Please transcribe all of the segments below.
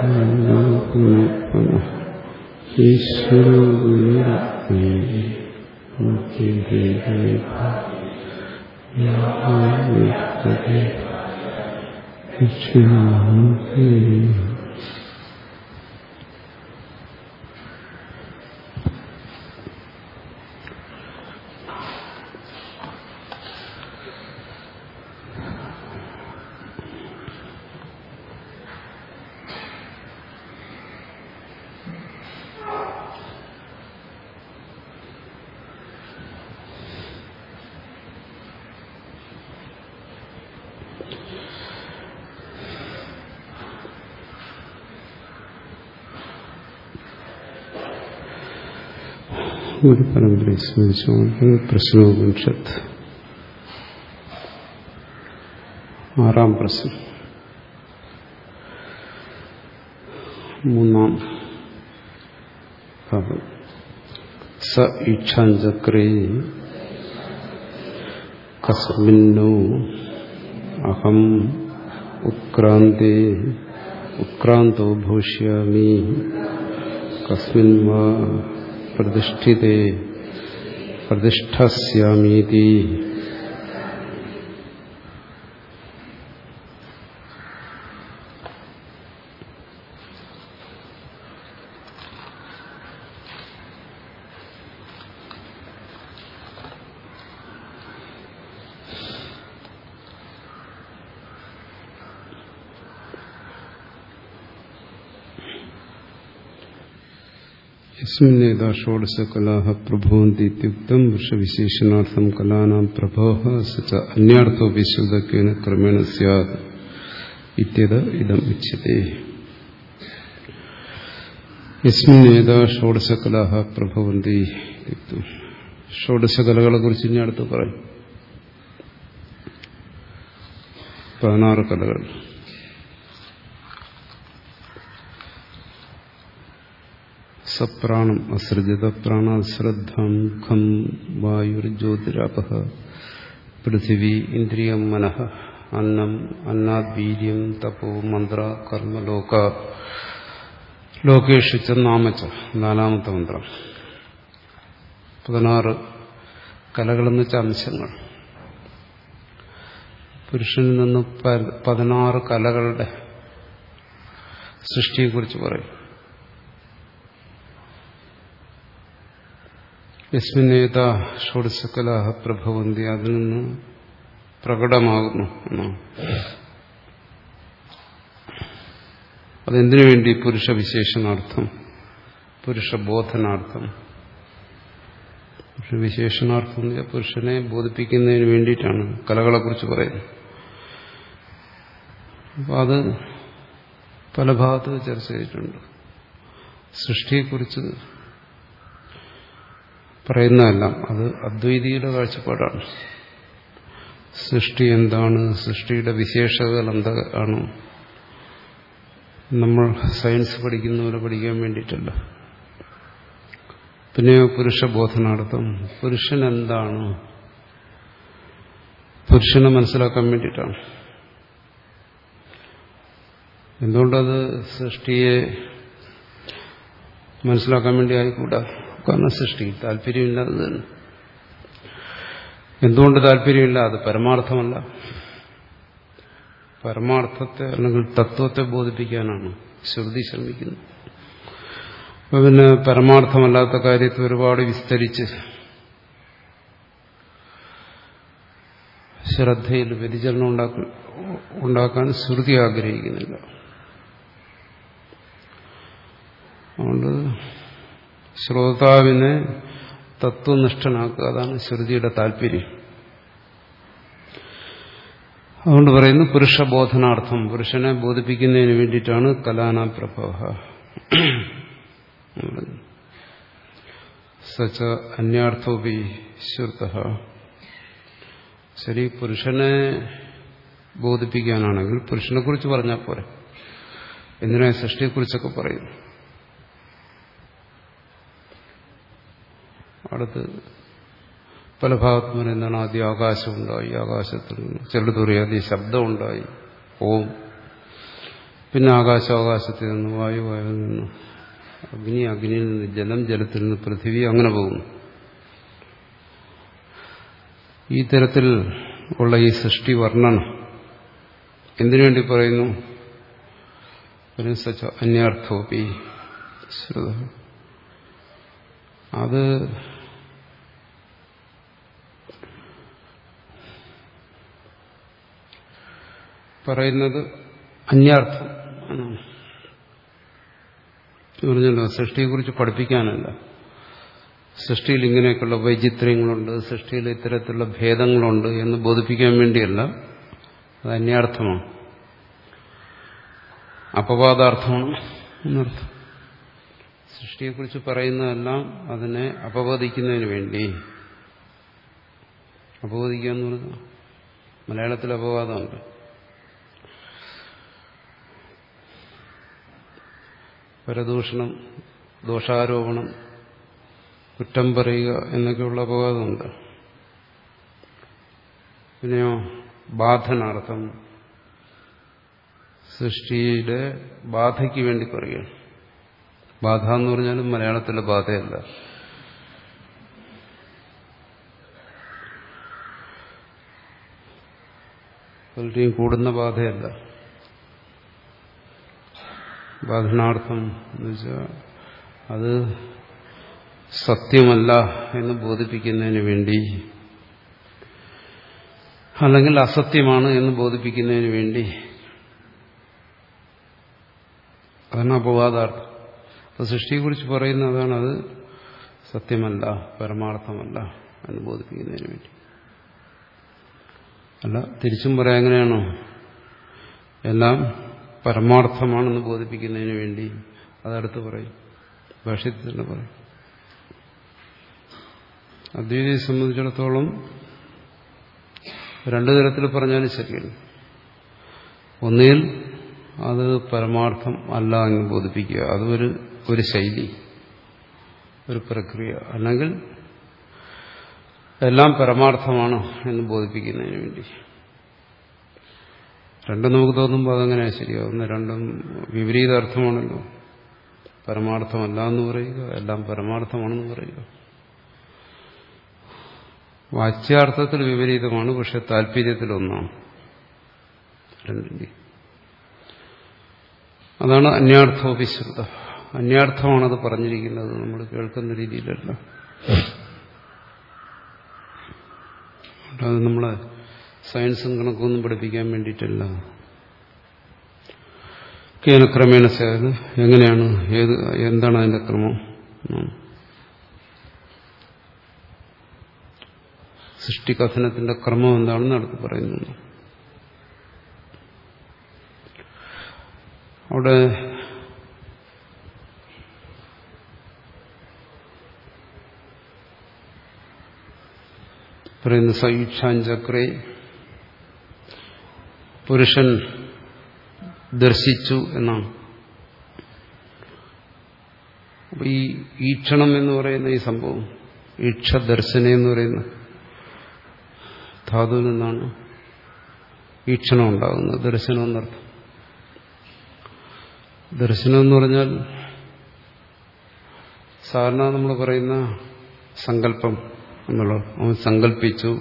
နာကုပနာသိစုဝေရမေဟောကိတိတေပါယောဝိသတိသိစုဝေရ ഒരു പരമ്പരയെ സ്മരിച്ചുകൊണ്ട് പ്രശ്നോപനിഷത്ത് ആറാം പ്രശ്നം മൂന്നാം ഭാഗം സ ഈക്ഷാഞ്ചക്രേ കസ്മിന്നോ അഹം ഉത്ക്രാന്തേ ഉത്ക്രാന്തോ ഭവിഷ്യാമി കസ്മിൻ വാ പ്രതിഷ്ഠിതേ പ്രതിഷ്ഠസ്യാമീതി. പ്രഭവന്തിത്യുക്തം വൃഷവിശേഷണാർത്ഥം കലാനാം ഇനി അടുത്ത് പറയും. പതിനാറ് കലകൾ. സപ്രാണം അസൃജിത പ്രാണശ്രദ്ധം ഖം വായുർജ്യോതിരാപ പൃഥിവി ഇന്ദ്രിയം മനഃ അന്നം അന്നാദ്വീര്യം തപോ മന്ത്ര കർമ്മലോക ലോകേഷിച്ച നാമച്ച നാലാമത്തെ മന്ത്രം. പതിനാറ് കലകളെന്ന് വെച്ച അംശങ്ങൾ. പുരുഷനിൽ നിന്ന് പതിനാറ് കലകളുടെ സൃഷ്ടിയെക്കുറിച്ച് പറയും. യസ്മിന്നേത ഷോഡശകലാഹ പ്രഭവന്തി അതിൽ നിന്ന് പ്രകടമാകുന്നു. അതെന്തിനു വേണ്ടി പുരുഷ വിശേഷണാർത്ഥം പുരുഷബോധനാർത്ഥം. പുരുഷ വിശേഷണാർത്ഥം എന്ന് പുരുഷനെ ബോധിപ്പിക്കുന്നതിന് വേണ്ടിയിട്ടാണ് കലകളെക്കുറിച്ച് പറയുന്നത്. അപ്പോൾ അത് പല ഭാഗത്ത് ചർച്ച ചെയ്തിട്ടുണ്ട്. സൃഷ്ടിയെക്കുറിച്ച് പറയുന്നതല്ല. അത് അദ്വൈതിയുടെ കാഴ്ചപ്പാടാണ്. സൃഷ്ടി എന്താണ്? സൃഷ്ടിയുടെ വിശേഷതകൾ എന്താണ് നമ്മൾ സയൻസ് പഠിക്കുന്നവരെ പഠിക്കാൻ വേണ്ടിയിട്ടല്ല. പിന്നെ പുരുഷബോധനാർത്ഥം പുരുഷൻ എന്താണ്? പുരുഷനെ മനസ്സിലാക്കാൻ വേണ്ടിയിട്ടാണ്. എന്തുകൊണ്ടത് സൃഷ്ടിയെ മനസ്സിലാക്കാൻ വേണ്ടി ആയിക്കൂടാ? കാരണം സൃഷ്ടി താല്പര്യമില്ലാതെ തന്നെ. എന്തുകൊണ്ട് താല്പര്യമില്ല? അത് പരമാർത്ഥമല്ല. പരമാർത്ഥത്തെ അല്ലെങ്കിൽ തത്വത്തെ ബോധിപ്പിക്കാനാണ് ശ്രുതി ശ്രമിക്കുന്നത്. അപ്പൊ പിന്നെ പരമാർത്ഥമല്ലാത്ത കാര്യത്തെ ഒരുപാട് വിസ്തരിച്ച് ശ്രദ്ധയിൽ വ്യതിചലനം ഉണ്ടാക്കാൻ ഉണ്ടാക്കാൻ ശ്രുതി ആഗ്രഹിക്കുന്നില്ല. അതുകൊണ്ട് ശ്രോതാവിനെ തത്വനിഷ്ഠനാക്കുക. അതാണ് ശ്രുതിയുടെ താല്പര്യം. അതുകൊണ്ട് പറയുന്നു പുരുഷബോധനാർത്ഥം. പുരുഷനെ ബോധിപ്പിക്കുന്നതിന് വേണ്ടിയിട്ടാണ് കലാന പ്രഭവ സച്ച അന്യാർത്ഥോപി ശ്രുത. ശരി പുരുഷനെ ബോധിപ്പിക്കാനാണെങ്കിൽ പുരുഷനെ കുറിച്ച് പറഞ്ഞാൽ പോരെ. എന്തിനാ സൃഷ്ടിയെക്കുറിച്ചൊക്കെ പറയുന്നു അടുത്ത് പല ഭാഗത്തുനിന്ന് എന്താണ് ആദ്യം ആകാശമുണ്ടായി ആകാശത്തിൽ ചിലടത്ത് ആദ്യം ശബ്ദമുണ്ടായി ഓം. പിന്നെ ആകാശം ആകാശത്തിൽ നിന്ന് വായു വായുവിൽ നിന്ന് അഗ്നി അഗ്നിയിൽ നിന്ന് ജലം ജലത്തിൽ നിന്ന് പൃഥിവി അങ്ങനെ പോകുന്നു. ഈ തരത്തിൽ ഉള്ള ഈ സൃഷ്ടി വർണന എന്തിനു വേണ്ടി പറയുന്നു? അന്യാർത്ഥോപി ശ്രുത. അത് പറയുന്നത് അന്യാർത്ഥം പറഞ്ഞല്ലോ സൃഷ്ടിയെക്കുറിച്ച് പഠിപ്പിക്കാനല്ല. സൃഷ്ടിയിൽ ഇങ്ങനെയൊക്കെയുള്ള വൈചിത്ര്യങ്ങളുണ്ട് സൃഷ്ടിയിൽ ഇത്തരത്തിലുള്ള ഭേദങ്ങളുണ്ട് എന്ന് ബോധിപ്പിക്കാൻ വേണ്ടിയല്ല. അത് അന്യാർത്ഥമാണ്. അപവാദാർത്ഥമാണ് എന്നർത്ഥം. സൃഷ്ടിയെക്കുറിച്ച് പറയുന്നതെല്ലാം അതിനെ അപവദിക്കുന്നതിന് വേണ്ടി. അപവദിക്കുക എന്ന് പറഞ്ഞാൽ മലയാളത്തിൽ അപവാദമുണ്ട്. പരദൂഷണം ദോഷാരോപണം കുറ്റം പറയുക എന്നൊക്കെയുള്ള അപവാദമുണ്ട്. പിന്നെയോ ബാധനാർത്ഥം സൃഷ്ടിയുടെ ബാധയ്ക്ക് വേണ്ടി പറയുകയാണ് ബാധ എന്ന് പറഞ്ഞാലും മലയാളത്തിലെ ബാധയല്ല. പലരെയും കൂടുന്ന ബാധയല്ല. ബാധനാർത്ഥം എന്ന് വെച്ചാൽ അത് സത്യമല്ല എന്ന് ബോധിപ്പിക്കുന്നതിന് വേണ്ടി അല്ലെങ്കിൽ അസത്യമാണ് എന്ന് ബോധിപ്പിക്കുന്നതിന് വേണ്ടി അതാണ് അപവാദാർത്ഥം അപ്പൊ സൃഷ്ടിയെക്കുറിച്ച് പറയുന്ന അതാണ് അത് സത്യമല്ല പരമാർത്ഥമല്ല എന്ന് ബോധിപ്പിക്കുന്നതിന് വേണ്ടി. അല്ല തിരിച്ചും പറയാം എങ്ങനെയാണോ? എല്ലാം പരമാർത്ഥമാണെന്ന് ബോധിപ്പിക്കുന്നതിന് വേണ്ടി അതടുത്ത് പറയും. ഭാഷ്യത്തിൽ തന്നെ പറയും. അദ്വൈതയെ സംബന്ധിച്ചിടത്തോളം രണ്ടു തരത്തിൽ പറഞ്ഞാലും ശരിയാണ്. ഒന്നിൽ അത് പരമാർത്ഥം അല്ല എന്ന് ബോധിപ്പിക്കുക. അതൊരു ഒരു ശൈലി ഒരു പ്രക്രിയ. അല്ലെങ്കിൽ എല്ലാം പരമാർത്ഥമാണ് എന്ന് ബോധിപ്പിക്കുന്നതിന് വേണ്ടി. രണ്ടും നമുക്ക് തോന്നുമ്പോൾ അതങ്ങനെ ശരിയാവുന്ന രണ്ടും വിപരീത അർത്ഥമാണല്ലോ പരമാർത്ഥമല്ല എന്ന് പറയുക എല്ലാം പരമാർത്ഥമാണെന്ന് പറയുക. വാച്യാർത്ഥത്തിൽ വിപരീതമാണ് പക്ഷെ താല്പര്യത്തിൽ ഒന്നാണ്. അതാണ് അന്യാർത്ഥോപിശ്രുത അന്യാർത്ഥമാണത് പറഞ്ഞിരിക്കുന്നത് നമ്മൾ കേൾക്കുന്ന രീതിയിലല്ല. നമ്മളെ സയൻസും കണക്കൊന്നും പഠിപ്പിക്കാൻ വേണ്ടിയിട്ടല്ല. കേനക്രമേണ സേത് എങ്ങനെയാണ് ഏത് എന്താണ് അതിന്റെ ക്രമം? സൃഷ്ടികഥനത്തിന്റെ ക്രമം എന്താണെന്ന് അടുത്ത് പറയുന്നു അവിടെ പറയുന്ന സയുക്ഷാഞ്ചക്രേ പുരുഷൻ ദർശിച്ചു എന്നാണ്. ഈ ഈക്ഷണം എന്ന് പറയുന്ന ഈ സംഭവം ഈക്ഷദർശന എന്ന് പറയുന്ന ധാതുവിൽ നിന്നാണ് ഈക്ഷണം ഉണ്ടാകുന്നത് ദർശനം എന്നർത്ഥം. ദർശനം എന്ന് പറഞ്ഞാൽ സാധാരണ നമ്മൾ പറയുന്ന സങ്കല്പം എന്നുള്ളത് അവൻ സങ്കല്പിച്ചു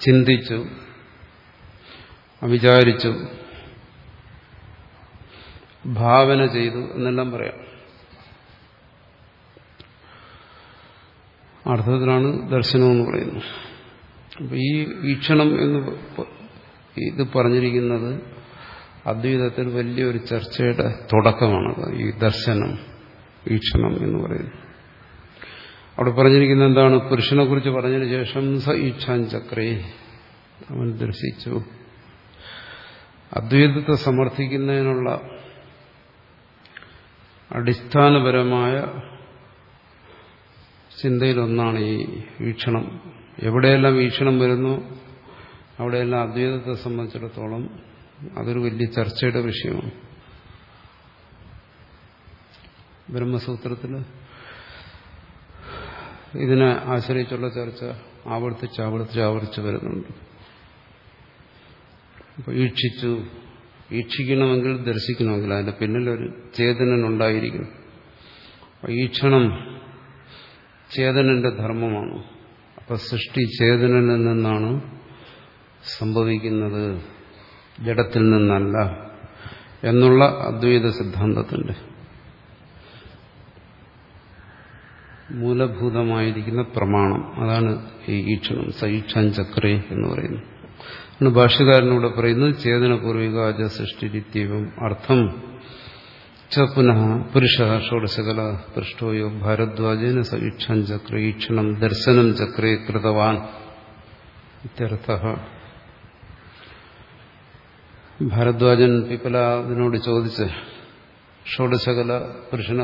ചിന്തിച്ചു വിചാരിച്ചു. ഭാവന ചെയ്തു എന്നെല്ലാം പറയാം. അർത്ഥത്തിലാണ് ദർശനം എന്ന് പറയുന്നത്. അപ്പൊ ഈ വീക്ഷണം എന്ന് ഇത് പറഞ്ഞിരിക്കുന്നത് അദ്വൈതത്തിൽ വലിയൊരു ചർച്ചയുടെ തുടക്കമാണത് ഈ ദർശനം വീക്ഷണം എന്ന് പറയുന്നത്. അവിടെ പറഞ്ഞിരിക്കുന്ന എന്താണ്? പുരുഷനെ കുറിച്ച് പറഞ്ഞതിന് ശേഷം സ ഈക്ഷാൻ ചക്രേ അവൻ ദർശിച്ചു. അദ്വൈതത്തെ സമർത്ഥിക്കുന്നതിനുള്ള അടിസ്ഥാനപരമായ ചിന്തയിലൊന്നാണ് ഈ വീക്ഷണം. എവിടെയെല്ലാം വീക്ഷണം വരുന്നു അവിടെയെല്ലാം അദ്വൈതത്തെ സംബന്ധിച്ചിടത്തോളം അതൊരു വലിയ ചർച്ചയുടെ വിഷയമാണ്. ബ്രഹ്മസൂത്രത്തിൽ ഇതിനെ ആശ്രയിച്ചുള്ള ചർച്ച ആവർത്തിച്ച് ആവർത്തിച്ച് ആവർത്തിച്ച് വരുന്നുണ്ട്. അപ്പോൾ ഈക്ഷിച്ചു. ഈക്ഷിക്കണമെങ്കിൽ ദർശിക്കണമെങ്കിൽ അതിന്റെ പിന്നിലൊരു ചേതനനുണ്ടായിരിക്കും ഈക്ഷണം ചേതനന്റെ ധർമ്മമാണ്. അപ്പൊ സൃഷ്ടി ചേതനനിൽ നിന്നാണ് സംഭവിക്കുന്നത്. ജഡത്തിൽ നിന്നല്ല എന്നുള്ള അദ്വൈത സിദ്ധാന്തത്തിന്റെ മൂലഭൂതമായിരിക്കുന്ന പ്രമാണം. അതാണ് ഈ ഈക്ഷണം സൈക്ഷാൻ ചക്രേ എന്ന് പറയുന്നത്. ആണ് ഭാഷ്യകാരനൂടെ പറയുന്നത് ചേതനപൂർവികാജ സൃഷ്ടിരിത്യവും അർത്ഥം. ച പുനഃ പുരുഷ ഷോഡശകല പൃഷ്ടോയോ ഭാരദ്വാജേന സവീക്ഷം ചക്ര ഈക്ഷണം ദർശനം ചക്രേ കൃതവാൻ ഇത്യർത്ഥ. ഭാരദ്വാജൻ പിപ്പലാവിനോട് ചോദിച്ച് ഷോഡശകല പുരുഷന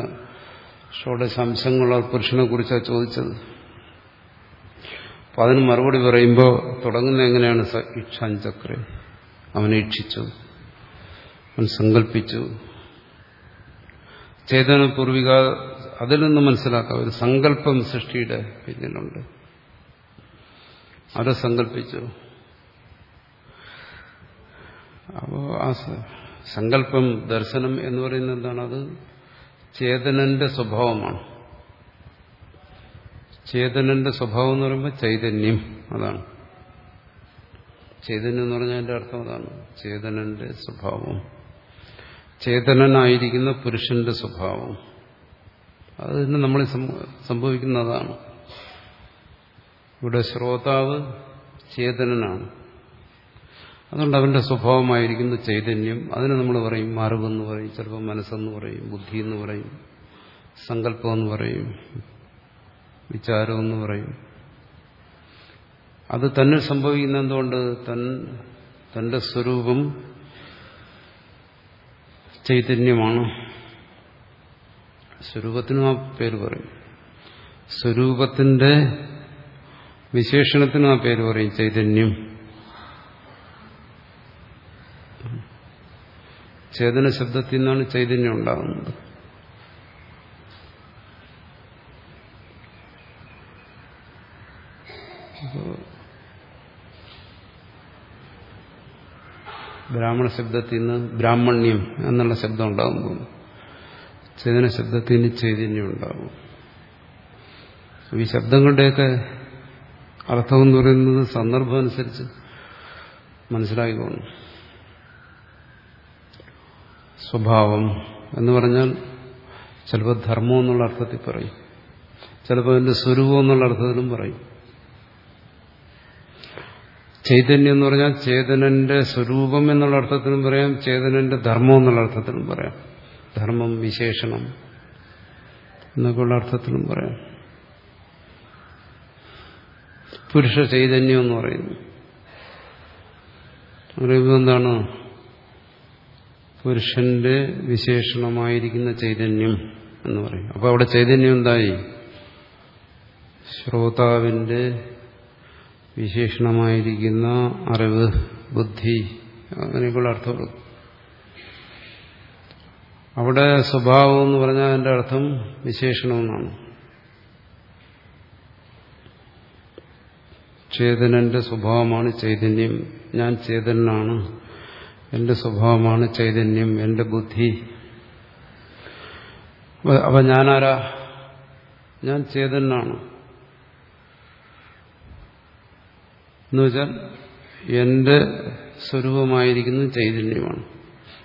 ഷോഡശാംശങ്ങളുള്ള പുരുഷനെ കുറിച്ചാണ് ചോദിച്ചത്? അപ്പൊ അതിന് മറുപടി പറയുമ്പോൾ തുടങ്ങുന്ന എങ്ങനെയാണ് സ അവനെ ചക്ര അവൻ സങ്കല്പിച്ചു ചേതന പൂർവിക അതിൽ നിന്ന് മനസ്സിലാക്കാം. ഒരു സങ്കല്പം സൃഷ്ടിയുടെ പിന്നിലുണ്ട്. അത് സങ്കല്പിച്ചു അപ്പോൾ ആ സങ്കല്പം ദർശനം എന്ന് പറയുന്നത് എന്താണ്? അത് ചേതനന്റെ സ്വഭാവമാണ്. ചേതനന്റെ സ്വഭാവം എന്ന് പറയുമ്പോൾ ചൈതന്യം അതാണ്. ചേതന്യം എന്ന് പറഞ്ഞാൽ എന്റെ അർത്ഥം അതാണ്. ചേതനന്റെ സ്വഭാവം. ചേതനനായിരിക്കുന്ന പുരുഷന്റെ സ്വഭാവം. അതിന് നമ്മൾ സംഭവിക്കുന്നതാണ്. ഇവിടെ ശ്രോതാവ് ചേതനനാണ്. അതുകൊണ്ട് അവന്റെ സ്വഭാവമായിരിക്കുന്ന ചൈതന്യം അതിനെ നമ്മൾ പറയും അറിവെന്ന് പറയും ചിലപ്പോൾ മനസ്സെന്ന് പറയും ബുദ്ധി എന്ന് പറയും സങ്കല്പമെന്ന് പറയും. വിചാരമെന്ന് പറയും. അത് തന്നെ സംഭവിക്കുന്ന എന്തുകൊണ്ട് തൻ തന്റെ സ്വരൂപം ചൈതന്യമാണ്. സ്വരൂപത്തിനും ആ പേര് പറയും. സ്വരൂപത്തിന്റെ വിശേഷണത്തിനും ആ പേര് പറയും ചൈതന്യം. ചേതന ശബ്ദത്തിൽ നിന്നാണ് ചൈതന്യം ഉണ്ടാകുന്നത്. ബ്രാഹ്മണ ശബ്ദത്തിൽ നിന്ന് ബ്രാഹ്മണ്യം എന്നുള്ള ശബ്ദം ഉണ്ടാകും ചേതന ശബ്ദത്തിൽ നിന്ന് ചൈതന്യം ഉണ്ടാകും. ഈ ശബ്ദങ്ങളുടെയൊക്കെ അർത്ഥം എന്ന് പറയുന്നത് സന്ദർഭം അനുസരിച്ച് മനസ്സിലായിക്കോണം സ്വഭാവം എന്ന് പറഞ്ഞാൽ ചിലപ്പോൾ ധർമ്മം എന്നുള്ള അർത്ഥത്തിൽ പറയും. ചിലപ്പോൾ അതിന്റെ സ്വരൂപം എന്നുള്ള അർത്ഥത്തിലും പറയും. ചൈതന്യം എന്ന് പറഞ്ഞാൽ ചേതനന്റെ സ്വരൂപം എന്നുള്ള അർത്ഥത്തിലും പറയാം ചേതനന്റെ ധർമ്മം എന്നുള്ള അർത്ഥത്തിലും പറയാം. ധർമ്മം വിശേഷണം എന്നൊക്കെയുള്ള അർത്ഥത്തിലും പറയാം. പുരുഷ ചൈതന്യം എന്ന് പറയുന്നു. പറയുമ്പോൾ എന്താണ് പുരുഷന്റെ വിശേഷണമായിരിക്കുന്ന ചൈതന്യം എന്ന് പറയും അപ്പോൾ അവിടെ ചൈതന്യം എന്തായി? ശ്രോതാവിന്റെ വിശേഷണമായിരിക്കുന്ന അറിവ് ബുദ്ധി അങ്ങനെയൊക്കെയുള്ള അർത്ഥം അവിടെ സ്വഭാവം എന്ന് പറഞ്ഞാൽ അതിന്റെ അർത്ഥം വിശേഷണമെന്നാണ്. ചേതനന്റെ സ്വഭാവമാണ് ചൈതന്യം. ഞാൻ ചേതനാണ്. എന്റെ സ്വഭാവമാണ് ചൈതന്യം. എന്റെ ബുദ്ധി. അപ്പൊ ഞാനാരാ? ഞാൻ ചേതനാണ്. എന്നുവെച്ചാൽ എന്റെ സ്വരൂപമായിരിക്കുന്നത് ചൈതന്യമാണ്.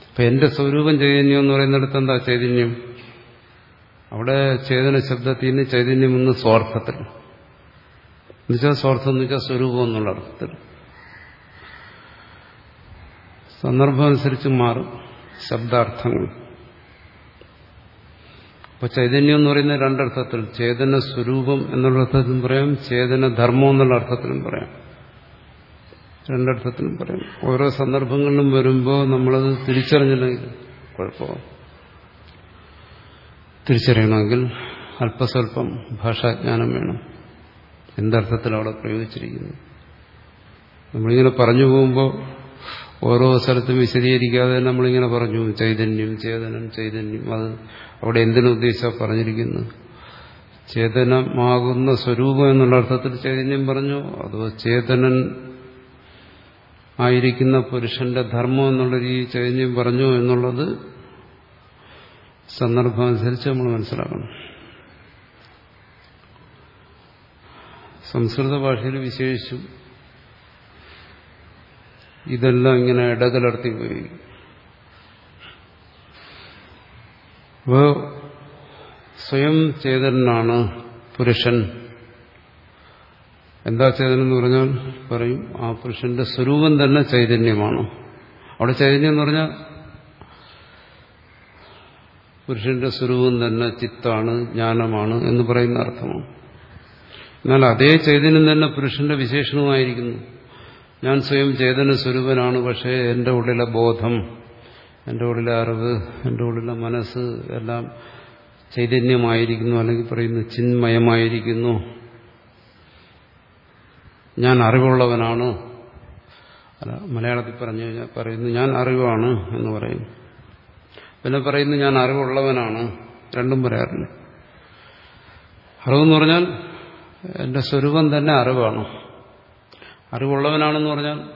അപ്പൊ എന്റെ സ്വരൂപം ചൈതന്യം എന്ന് പറയുന്നിടത്ത് എന്താ ചൈതന്യം? അവിടെ ചേതന ശബ്ദത്തിൽ നിന്ന് ചൈതന്യം എന്ന് സ്വാർത്ഥത്തിൽ. എന്നുവെച്ചാൽ സ്വാർത്ഥം എന്ന് വെച്ചാൽ സ്വരൂപം എന്നുള്ള അർത്ഥത്തിൽ. സന്ദർഭം അനുസരിച്ച് മാറും ശബ്ദാർത്ഥങ്ങൾ. അപ്പൊ ചൈതന്യം എന്ന് പറയുന്ന രണ്ടർത്ഥത്തിൽ ചേതന സ്വരൂപം എന്നുള്ള അർത്ഥത്തിലും പറയാം ചേതന ധർമ്മം എന്നുള്ള അർത്ഥത്തിലും പറയാം. രണ്ടർത്ഥത്തിലും പറയാം. ഓരോ സന്ദർഭങ്ങളിലും വരുമ്പോൾ നമ്മളത് തിരിച്ചറിഞ്ഞില്ലെങ്കിൽ കുഴപ്പമാണ് തിരിച്ചറിയണമെങ്കിൽ അല്പസ്വല്പം ഭാഷാജ്ഞാനം വേണം. എന്തർത്ഥത്തിൽ അവിടെ പ്രയോഗിച്ചിരിക്കുന്നു? നമ്മളിങ്ങനെ പറഞ്ഞു പോകുമ്പോൾ ഓരോ സ്ഥലത്തും വിശദീകരിക്കാതെ നമ്മളിങ്ങനെ പറഞ്ഞു. ചൈതന്യം ചേതനം ചൈതന്യം. അത് അവിടെ എന്തിനുദ്ദേശിച്ച പറഞ്ഞിരിക്കുന്നു? ചേതനമാകുന്ന സ്വരൂപം എന്നുള്ള അർത്ഥത്തിൽ ചൈതന്യം പറഞ്ഞു? അതോ ചേതനൻ ആയിരിക്കുന്ന പുരുഷന്റെ ധർമ്മം എന്നുള്ള രീതി ചൈതന്യം പറഞ്ഞു എന്നുള്ളത് സന്ദർഭം അനുസരിച്ച് നമ്മൾ മനസ്സിലാക്കണം. സംസ്കൃത ഭാഷയിൽ വിശേഷിച്ചു ഇതെല്ലാം ഇങ്ങനെ ഇടകലർത്തി പോയി. അപ്പോൾ സ്വയം ചേതനാണ് പുരുഷൻ. എന്താ ചൈതന്യം എന്ന് പറഞ്ഞാൽ പറയും ആ പുരുഷന്റെ സ്വരൂപം തന്നെ ചൈതന്യമാണ്. അവിടെ ചൈതന്യം എന്ന് പറഞ്ഞാൽ പുരുഷന്റെ സ്വരൂപം തന്നെ ചിത്താണ് ജ്ഞാനമാണ് എന്ന് പറയുന്ന അർത്ഥമാണ്. എന്നാൽ അതേ ചൈതന്യം തന്നെ പുരുഷന്റെ വിശേഷണമായിരിക്കുന്നു ഞാൻ സ്വയം ചേതന സ്വരൂപനാണ് പക്ഷേ എന്റെ ഉള്ളിലെ ബോധം എന്റെ ഉള്ളിലെ അറിവ് എന്റെ ഉള്ളിലെ മനസ്സ് എല്ലാം ചൈതന്യമായിരിക്കുന്നു അല്ലെങ്കിൽ പറയുന്നു ചിന്മയമായിരിക്കുന്നു. ഞാൻ അറിവുള്ളവനാണ്. അല്ല മലയാളത്തിൽ പറഞ്ഞു കഴിഞ്ഞാൽ പറയുന്നു ഞാൻ അറിവാണ് എന്ന് പറയുന്നു പിന്നെ പറയുന്നു ഞാൻ അറിവുള്ളവനാണ്. രണ്ടും പറയാറില്ല. അറിവെന്ന് പറഞ്ഞാൽ എന്റെ സ്വരൂപം തന്നെ അറിവാണ്. അറിവുള്ളവനാണെന്ന് പറഞ്ഞാൽ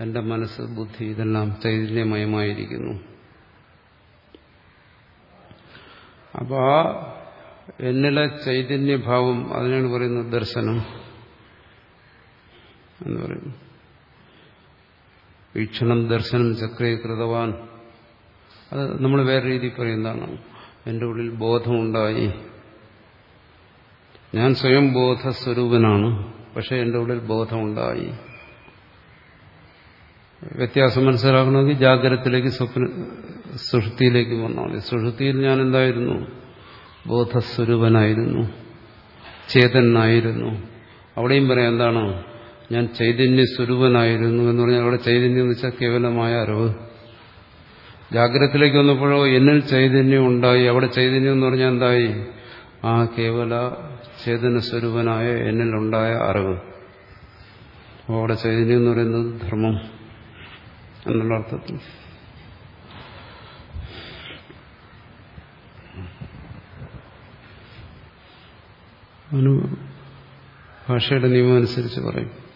എന്റെ മനസ്സ് ബുദ്ധി ഇതെല്ലാം ചൈതന്യമയമായിരിക്കുന്നു അപ്പോൾ ആ എന്നിലെ ചൈതന്യഭാവം അതിനാണ് പറയുന്നത് ദർശനം. എന്ന് പറയുന്നു. വീക്ഷണം ദർശനം ചക്രീകൃതവാൻ അത് നമ്മൾ വേറെ രീതിയിൽ പറയുന്നതാണ് എന്റെ ഉള്ളിൽ ബോധമുണ്ടായി. ഞാൻ സ്വയം ബോധസ്വരൂപനാണ് പക്ഷെ എന്റെ ഉള്ളിൽ ബോധമുണ്ടായി. വ്യത്യാസം മനസ്സിലാക്കണമെങ്കിൽ ജാഗ്രതത്തിലേക്ക് സ്വപ്ന സുഷുതിയിലേക്ക് വന്നാൽ മതി സുഷുതിയിൽ ഞാൻ എന്തായിരുന്നു? ബോധസ്വരൂപനായിരുന്നു. ചേതനായിരുന്നു. അവിടെയും പറയാം എന്താണ്? ഞാൻ ചൈതന്യ സ്വരൂപനായിരുന്നു എന്ന് പറഞ്ഞാൽ അവിടെ ചൈതന്യം എന്ന് വെച്ചാൽ കേവലമായ അറിവ്. ജാഗ്രതത്തിലേക്ക് വന്നപ്പോഴോ എന്നിൽ ചൈതന്യം ഉണ്ടായി. അവിടെ ചൈതന്യം എന്ന് പറഞ്ഞാൽ എന്തായി? ആ കേവല ചേതന സ്വരൂപനായ എന്നിലുണ്ടായ അറിവ്. അവിടെ ചൈതന്യം എന്ന് പറയുന്നത് ധർമ്മം എന്നുള്ള അർത്ഥത്തിൽ. ഭാഷയുടെ നിയമം അനുസരിച്ച് പറയും.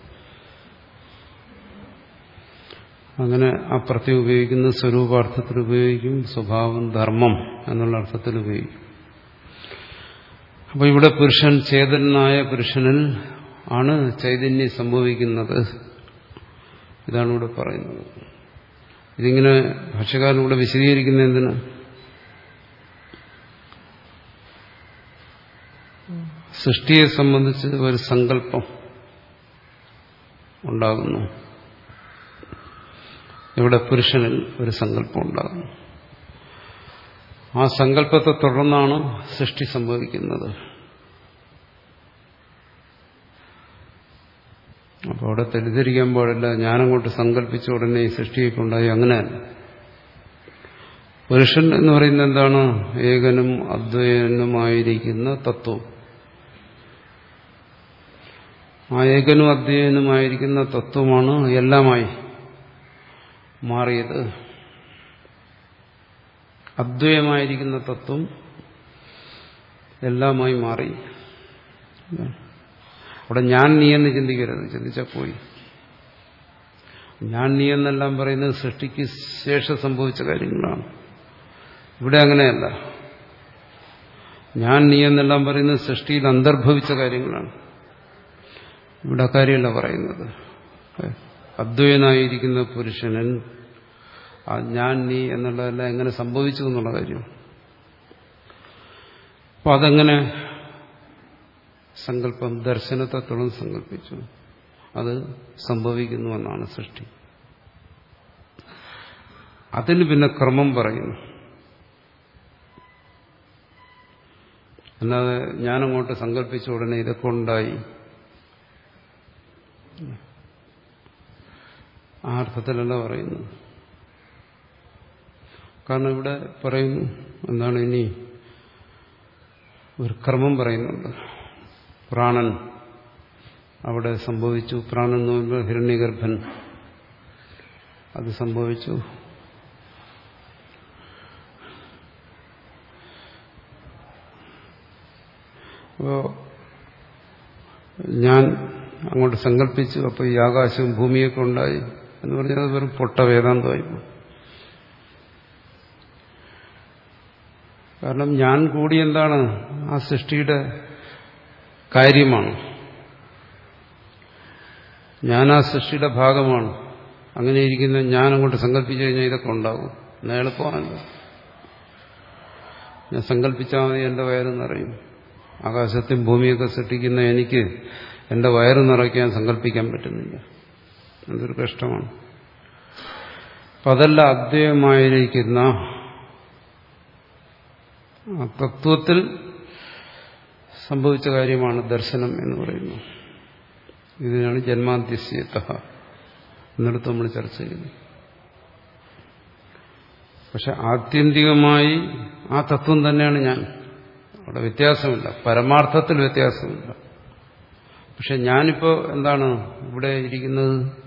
അങ്ങനെ ആ പ്രതി ഉപയോഗിക്കുന്ന സ്വരൂപാർത്ഥത്തിൽ ഉപയോഗിക്കും സ്വഭാവം ധർമ്മം എന്നുള്ള അർത്ഥത്തിൽ ഉപയോഗിക്കും. അപ്പോൾ ഇവിടെ പുരുഷൻ ചേതനായ പുരുഷനിൽ ആണ് ചൈതന്യം സംഭവിക്കുന്നത്. ഇതാണ് ഇവിടെ പറയുന്നത്. ഇതിങ്ങനെ ഭാഷകാരൻ ഇവിടെ വിശദീകരിക്കുന്ന എന്തിന്? സൃഷ്ടിയെ സംബന്ധിച്ച് ഒരു സങ്കല്പം ഉണ്ടാകുന്നു. ഇവിടെ പുരുഷനിൽ ഒരു സങ്കല്പം ഉണ്ടാകുന്നു. ആ സങ്കല്പത്തെ തുടർന്നാണ് സൃഷ്ടി സംഭവിക്കുന്നത്. അപ്പോൾ അവിടെ തെറ്റിദ്ധരിക്കാൻ പാടില്ല ഞാനങ്ങോട്ട് സങ്കല്പിച്ച ഉടനെ ഈ സൃഷ്ടിയൊക്കെ ഉണ്ടായി. അങ്ങനെയല്ല പുരുഷൻ എന്ന് പറയുന്നത് എന്താണ്? ഏകനും അദ്വൈനുമായിരിക്കുന്ന തത്വം. ആ ഏകനും അദ്വൈനുമായിരിക്കുന്ന തത്വമാണ് എല്ലാമായി മാറിയത്. അദ്വയമായിരിക്കുന്ന തത്വം എല്ലാമായി മാറി. അവിടെ ഞാൻ നീ എന്ന് ചിന്തിക്കരുത്. ചിന്തിച്ചാൽ പോയി. ഞാൻ നീ എന്നെല്ലാം പറയുന്നത് സൃഷ്ടിക്ക് ശേഷം സംഭവിച്ച കാര്യങ്ങളാണ്. ഇവിടെ അങ്ങനെയല്ല. ഞാൻ നീ എന്നെല്ലാം പറയുന്നത് സൃഷ്ടിയിൽ അന്തർഭവിച്ച കാര്യങ്ങളാണ്. ഇവിടെ കാര്യമല്ല പറയുന്നത്. അദ്വൈനായിരിക്കുന്ന പുരുഷനൻ ഞാൻ നീ എന്നുള്ളതെല്ലാം എങ്ങനെ സംഭവിച്ചു എന്നുള്ള കാര്യം. അപ്പൊ അതെങ്ങനെ സങ്കല്പം ദർശനത്തെ സങ്കല്പിച്ചു. അത് സംഭവിക്കുന്നു എന്നാണ് സൃഷ്ടി. അതിന് പിന്നെ ക്രമം പറയുന്നു. അല്ലാതെ ഞാനങ്ങോട്ട് സങ്കല്പിച്ച ഉടനെ ഇതൊക്കെ ഉണ്ടായി. ആ അർത്ഥത്തിലല്ല പറയുന്നത് കാരണം ഇവിടെ പറയുന്നു എന്താണ് ഇനി ഒരു ക്രമം പറയുന്നുണ്ട്. പ്രാണൻ അവിടെ സംഭവിച്ചു. പ്രാണൻ എന്ന് പറയുമ്പോൾ ഹിരണ്യഗർഭൻ. അത് സംഭവിച്ചു. അപ്പോ ഞാൻ അങ്ങോട്ട് സങ്കല്പിച്ചു. അപ്പോൾ ഈ ആകാശവും ഭൂമിയൊക്കെ ഉണ്ടായി. എന്ന് പറഞ്ഞാൽ വെറും പൊട്ട വേദാന്തമായി കാരണം ഞാൻ കൂടി എന്താണ് ആ സൃഷ്ടിയുടെ കാര്യമാണ്. ഞാൻ ആ സൃഷ്ടിയുടെ ഭാഗമാണ്. അങ്ങനെ ഇരിക്കുന്ന ഞാൻ അങ്ങോട്ട് സങ്കല്പിച്ചു കഴിഞ്ഞാൽ ഇതൊക്കെ ഉണ്ടാകും എളുപ്പമാണല്ലോ ഞാൻ സങ്കല്പിച്ചാൽ മതി എന്റെ വയറ് നിറയും. ആകാശത്തും ഭൂമിയൊക്കെ സൃഷ്ടിക്കുന്ന എനിക്ക് എന്റെ വയറ് നിറയ്ക്കാൻ സങ്കല്പിക്കാൻ പറ്റുന്നില്ല. എന്തൊരു കഷ്ടമാണ്. അപ്പം അതല്ല അദ്വൈതമായിരിക്കുന്ന ആ തത്വത്തിൽ സംഭവിച്ച കാര്യമാണ് ദർശനം എന്ന് പറയുന്നത്. ഇതിനാണ് ജന്മാന്ത്യസ്യത എന്നിടത്ത് നമ്മൾ ചർച്ച ചെയ്യുന്നത്. പക്ഷെ ആത്യന്തികമായി ആ തത്വം തന്നെയാണ് ഞാൻ. അവിടെ വ്യത്യാസമില്ല. പരമാർത്ഥത്തിൽ വ്യത്യാസമില്ല. പക്ഷെ ഞാനിപ്പോൾ എന്താണ് ഇവിടെ ഇരിക്കുന്നത്?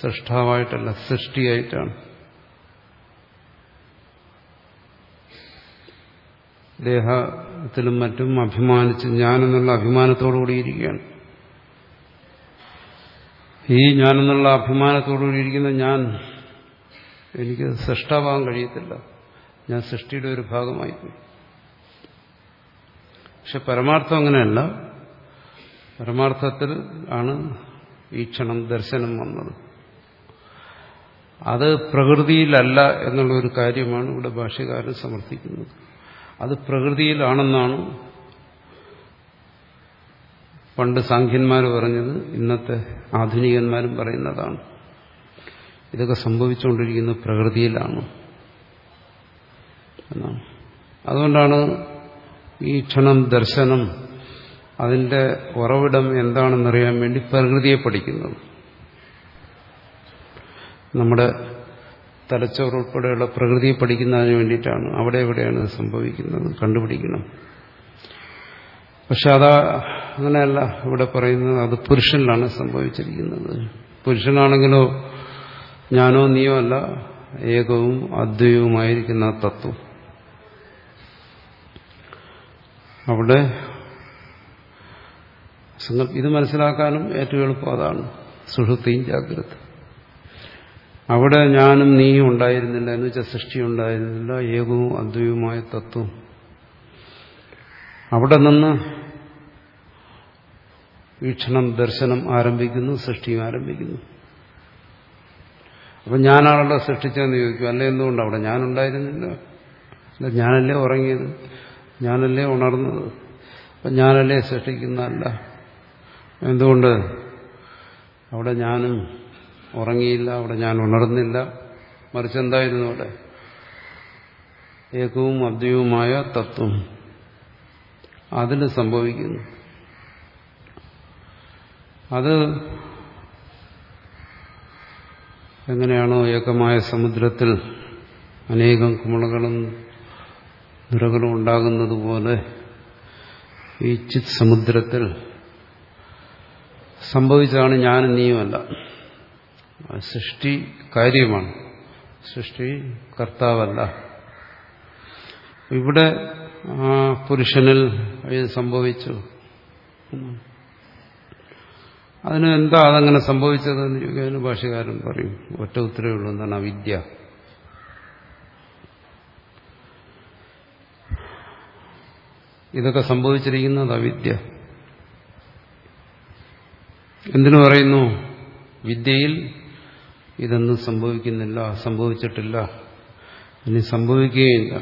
സൃഷ്ടാവായിട്ടല്ല സൃഷ്ടിയായിട്ടാണ്. ദേഹത്തിലും മറ്റും അഭിമാനിച്ച് ഞാനെന്നുള്ള അഭിമാനത്തോടുകൂടിയിരിക്കുകയാണ് ഈ ഞാനെന്നുള്ള അഭിമാനത്തോടുകൂടിയിരിക്കുന്ന ഞാൻ എനിക്ക് സൃഷ്ടാവാൻ കഴിയത്തില്ല. ഞാൻ സൃഷ്ടിയുടെ ഒരു ഭാഗമായി പക്ഷെ പരമാർത്ഥം അങ്ങനെയല്ല. പരമാർത്ഥത്തിൽ ആണ് ഈ ക്ഷണം ദർശനം വന്നത്. അത് പ്രകൃതിയിലല്ല എന്നുള്ള ഒരു കാര്യമാണ് ഇവിടെ ഭാഷ്യകാരൻ സമർത്ഥിക്കുന്നത്. അത് പ്രകൃതിയിലാണെന്നാണ് പണ്ട് സാഖ്യന്മാർ പറഞ്ഞത് ഇന്നത്തെ ആധുനികന്മാരും പറയുന്നതാണ്. ഇതൊക്കെ സംഭവിച്ചുകൊണ്ടിരിക്കുന്നത് പ്രകൃതിയിലാണ് എന്നാണ്. അതുകൊണ്ടാണ് ഈ ക്ഷണം ദർശനം അതിന്റെ ഉറവിടം എന്താണെന്നറിയാൻ വേണ്ടി പ്രകൃതിയെ പഠിക്കുന്നത്. നമ്മുടെ തലച്ചോർ ഉൾപ്പെടെയുള്ള പ്രകൃതിയെ പഠിക്കുന്നതിന് വേണ്ടിയിട്ടാണ്. അവിടെ എവിടെയാണ് സംഭവിക്കുന്നത്? കണ്ടുപിടിക്കണം. പക്ഷെ അതാ അങ്ങനെയല്ല ഇവിടെ പറയുന്നത്. അത് പുരുഷനിലാണ് സംഭവിച്ചിരിക്കുന്നത്. പുരുഷനാണെങ്കിലോ ഞാനോ നീയോ അല്ല. ഏകവും അദ്വൈവുമായിരിക്കുന്ന തത്വം. അവിടെ ഇത് മനസ്സിലാക്കാനും ഏറ്റവും എളുപ്പം അതാണ്. സുഷുപ്തിയും ജാഗ്രത. അവിടെ ഞാനും നീയും ഉണ്ടായിരുന്നില്ല എന്ന് വെച്ചാൽ സൃഷ്ടി ഉണ്ടായിരുന്നില്ല ഏകവും അദ്വൈവുമായ തത്വം. അവിടെ നിന്ന് വീക്ഷണം ദർശനം ആരംഭിക്കുന്നു സൃഷ്ടിയും ആരംഭിക്കുന്നു. അപ്പം ഞാനാണല്ലോ സൃഷ്ടിച്ചതെന്ന് ചോദിക്കും അല്ല എന്തുകൊണ്ട് അവിടെ ഞാനുണ്ടായിരുന്നില്ല? അല്ല ഞാനല്ലേ ഉറങ്ങിയത്? ഞാനല്ലേ ഉണർന്നത്? അപ്പം ഞാനല്ലേ സൃഷ്ടിക്കുന്നതല്ല. എന്തുകൊണ്ട്? അവിടെ ഞാനും ഉറങ്ങിയില്ല അവിടെ ഞാൻ ഉണർന്നില്ല. മറിച്ച് എന്തായിരുന്നു അവിടെ? ഏകവും അദ്വൈതവുമായ തത്വം. അതിന് സംഭവിക്കുന്നു. അത് എങ്ങനെയാണോ ഏകമായ സമുദ്രത്തിൽ അനേകം കുമളകളും നിറകളും ഉണ്ടാകുന്നത് പോലെ ഈ ചിത് സമുദ്രത്തിൽ സംഭവിച്ചാണ് ഞാനും നീയുമല്ല. സൃഷ്ടി കാര്യമാണ്. സൃഷ്ടി കർത്താവല്ല. ഇവിടെ പുരുഷനിൽ ഇത് സംഭവിച്ചു. അതിന് എന്താ അതങ്ങനെ സംഭവിച്ചതെന്ന് ചോദിക്കാൻ ഭാഷകാരൻ പറയും. ഒറ്റ ഉത്തരവേ ഉള്ളൂ. എന്താണ്? അവിദ്യ. ഇതൊക്കെ സംഭവിച്ചിരിക്കുന്നത് അവിദ്യ. എന്തിനു പറയുന്നു? വിദ്യയിൽ ഇതൊന്നും സംഭവിക്കുന്നില്ല സംഭവിച്ചിട്ടില്ല. ഇനി സംഭവിക്കുകയില്ല.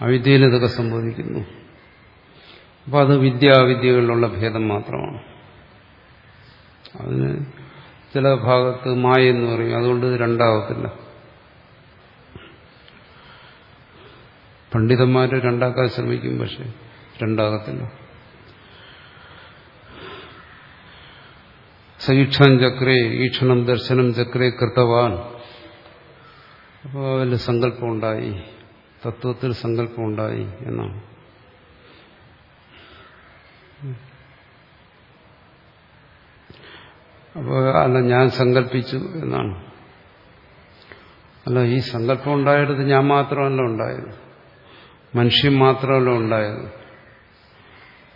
അവിദ്യയിൽ ഇതൊക്കെ സംഭവിക്കുന്നു. അപ്പോൾ അത് വിദ്യാവിദ്യകളിലുള്ള ഭേദം മാത്രമാണ്. അതിന് ചില ഭാഗത്ത് മായ എന്ന് പറയും. അതുകൊണ്ട് ഇത് രണ്ടാകത്തില്ല പണ്ഡിതന്മാർ രണ്ടാക്കാൻ ശ്രമിക്കും പക്ഷെ രണ്ടാകത്തില്ല. സയീക്ഷണം ചക്രേ ഈക്ഷണം ദർശനം ചക്രേ കൃതവാൻ. അപ്പോൾ അതിൽ സങ്കല്പമുണ്ടായി. തത്വത്തിൽ സങ്കല്പമുണ്ടായി എന്നാണ്. അപ്പോൾ അല്ല ഞാൻ സങ്കല്പിച്ചു എന്നാണ്. അല്ല ഈ സങ്കല്പം ഉണ്ടായത് ഞാൻ മാത്രമല്ല ഉണ്ടായത്. മനുഷ്യൻ മാത്രമല്ല ഉണ്ടായത്.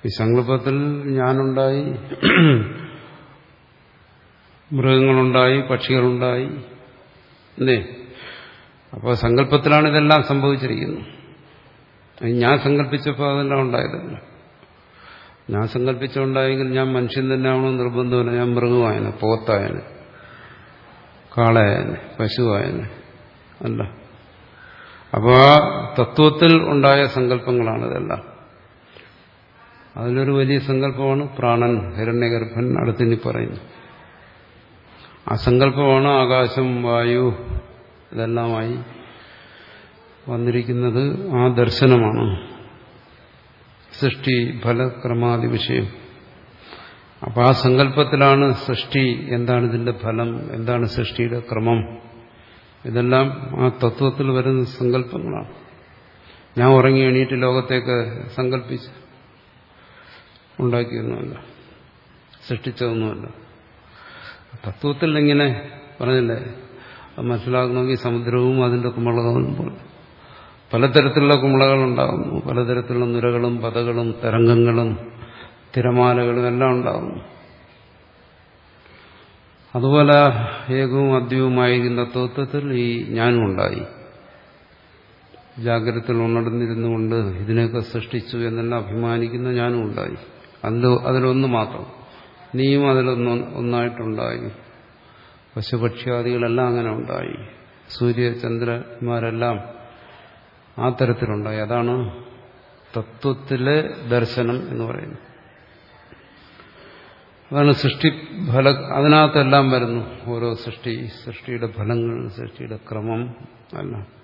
ഈ സങ്കല്പത്തിൽ ഞാനുണ്ടായി. മൃഗങ്ങളുണ്ടായി പക്ഷികളുണ്ടായി അല്ലേ? അപ്പോൾ സങ്കല്പത്തിലാണ് ഇതെല്ലാം സംഭവിച്ചിരിക്കുന്നത്. ഞാൻ സങ്കല്പിച്ചപ്പോൾ അതെല്ലാം ഉണ്ടായതല്ല ഞാൻ സങ്കല്പിച്ചുണ്ടായെങ്കിൽ ഞാൻ മനുഷ്യൻ തന്നെ ആവണമെന്ന് ഞാൻ മൃഗമായനെ പോത്തായനെ കാളയായനെ പശുവായനെ അല്ല. അപ്പോൾ ആ തത്വത്തിൽ ഉണ്ടായ സങ്കല്പങ്ങളാണ് ഇതെല്ലാം. അതിലൊരു വലിയ സങ്കല്പമാണ് പ്രാണൻ ഹിരണ്യഗർഭൻ അടുത്തിനി പറയുന്നു. ആ സങ്കല്പമാണ് ആകാശം വായു ഇതെല്ലാമായി വന്നിരിക്കുന്നത് ആ ദർശനമാണ്. സൃഷ്ടി ഫലക്രമാതി വിഷയം. അപ്പൊ ആ സങ്കല്പത്തിലാണ് സൃഷ്ടി എന്താണ് ഇതിന്റെ ഫലം എന്താണ് സൃഷ്ടിയുടെ ക്രമം. ഇതെല്ലാം ആ തത്വത്തിൽ വരുന്ന സങ്കല്പങ്ങളാണ്. ഞാൻ ഉറങ്ങി എണീറ്റ് ലോകത്തേക്ക് സങ്കല്പിച്ച് ഉണ്ടാക്കിയൊന്നുമല്ല സൃഷ്ടിച്ചതൊന്നുമല്ല. തത്വത്തിൽ ഇങ്ങനെ പറഞ്ഞില്ലേ? അത് മനസ്സിലാക്കണമെങ്കിൽ സമുദ്രവും അതിന്റെ കുമ്പളകളും പോലെ. പലതരത്തിലുള്ള കുമ്പളകളുണ്ടാകുന്നു പലതരത്തിലുള്ള നുരകളും പതകളും തരംഗങ്ങളും തിരമാലകളും എല്ലാം ഉണ്ടാകുന്നു. അതുപോലെ ഏകവും അദ്യവുമായിരിക്കുന്ന തത്വത്തിൽ ഈ ഞാനും ഉണ്ടായി ജാഗ്രതത്തിൽ ഉണർന്നിരുന്നുകൊണ്ട് ഇതിനെയൊക്കെ സൃഷ്ടിച്ചു എന്നെല്ലാം അഭിമാനിക്കുന്ന ഞാനും ഉണ്ടായി അതിലൊന്ന് മാത്രം. നീയും അതിലൊന്ന് ഒന്നായിട്ടുണ്ടായി. പശുപക്ഷ്യാദികളെല്ലാം അങ്ങനെ ഉണ്ടായി. സൂര്യചന്ദ്രന്മാരെല്ലാം ആ തരത്തിലുണ്ടായി. അതാണ് തത്വത്തിലെ ദർശനം എന്ന് പറയുന്നത്. അതാണ് സൃഷ്ടി ഫല അതിനകത്തെല്ലാം വരുന്നു. ഓരോ സൃഷ്ടി സൃഷ്ടിയുടെ ഫലങ്ങൾ സൃഷ്ടിയുടെ ക്രമം എല്ലാം.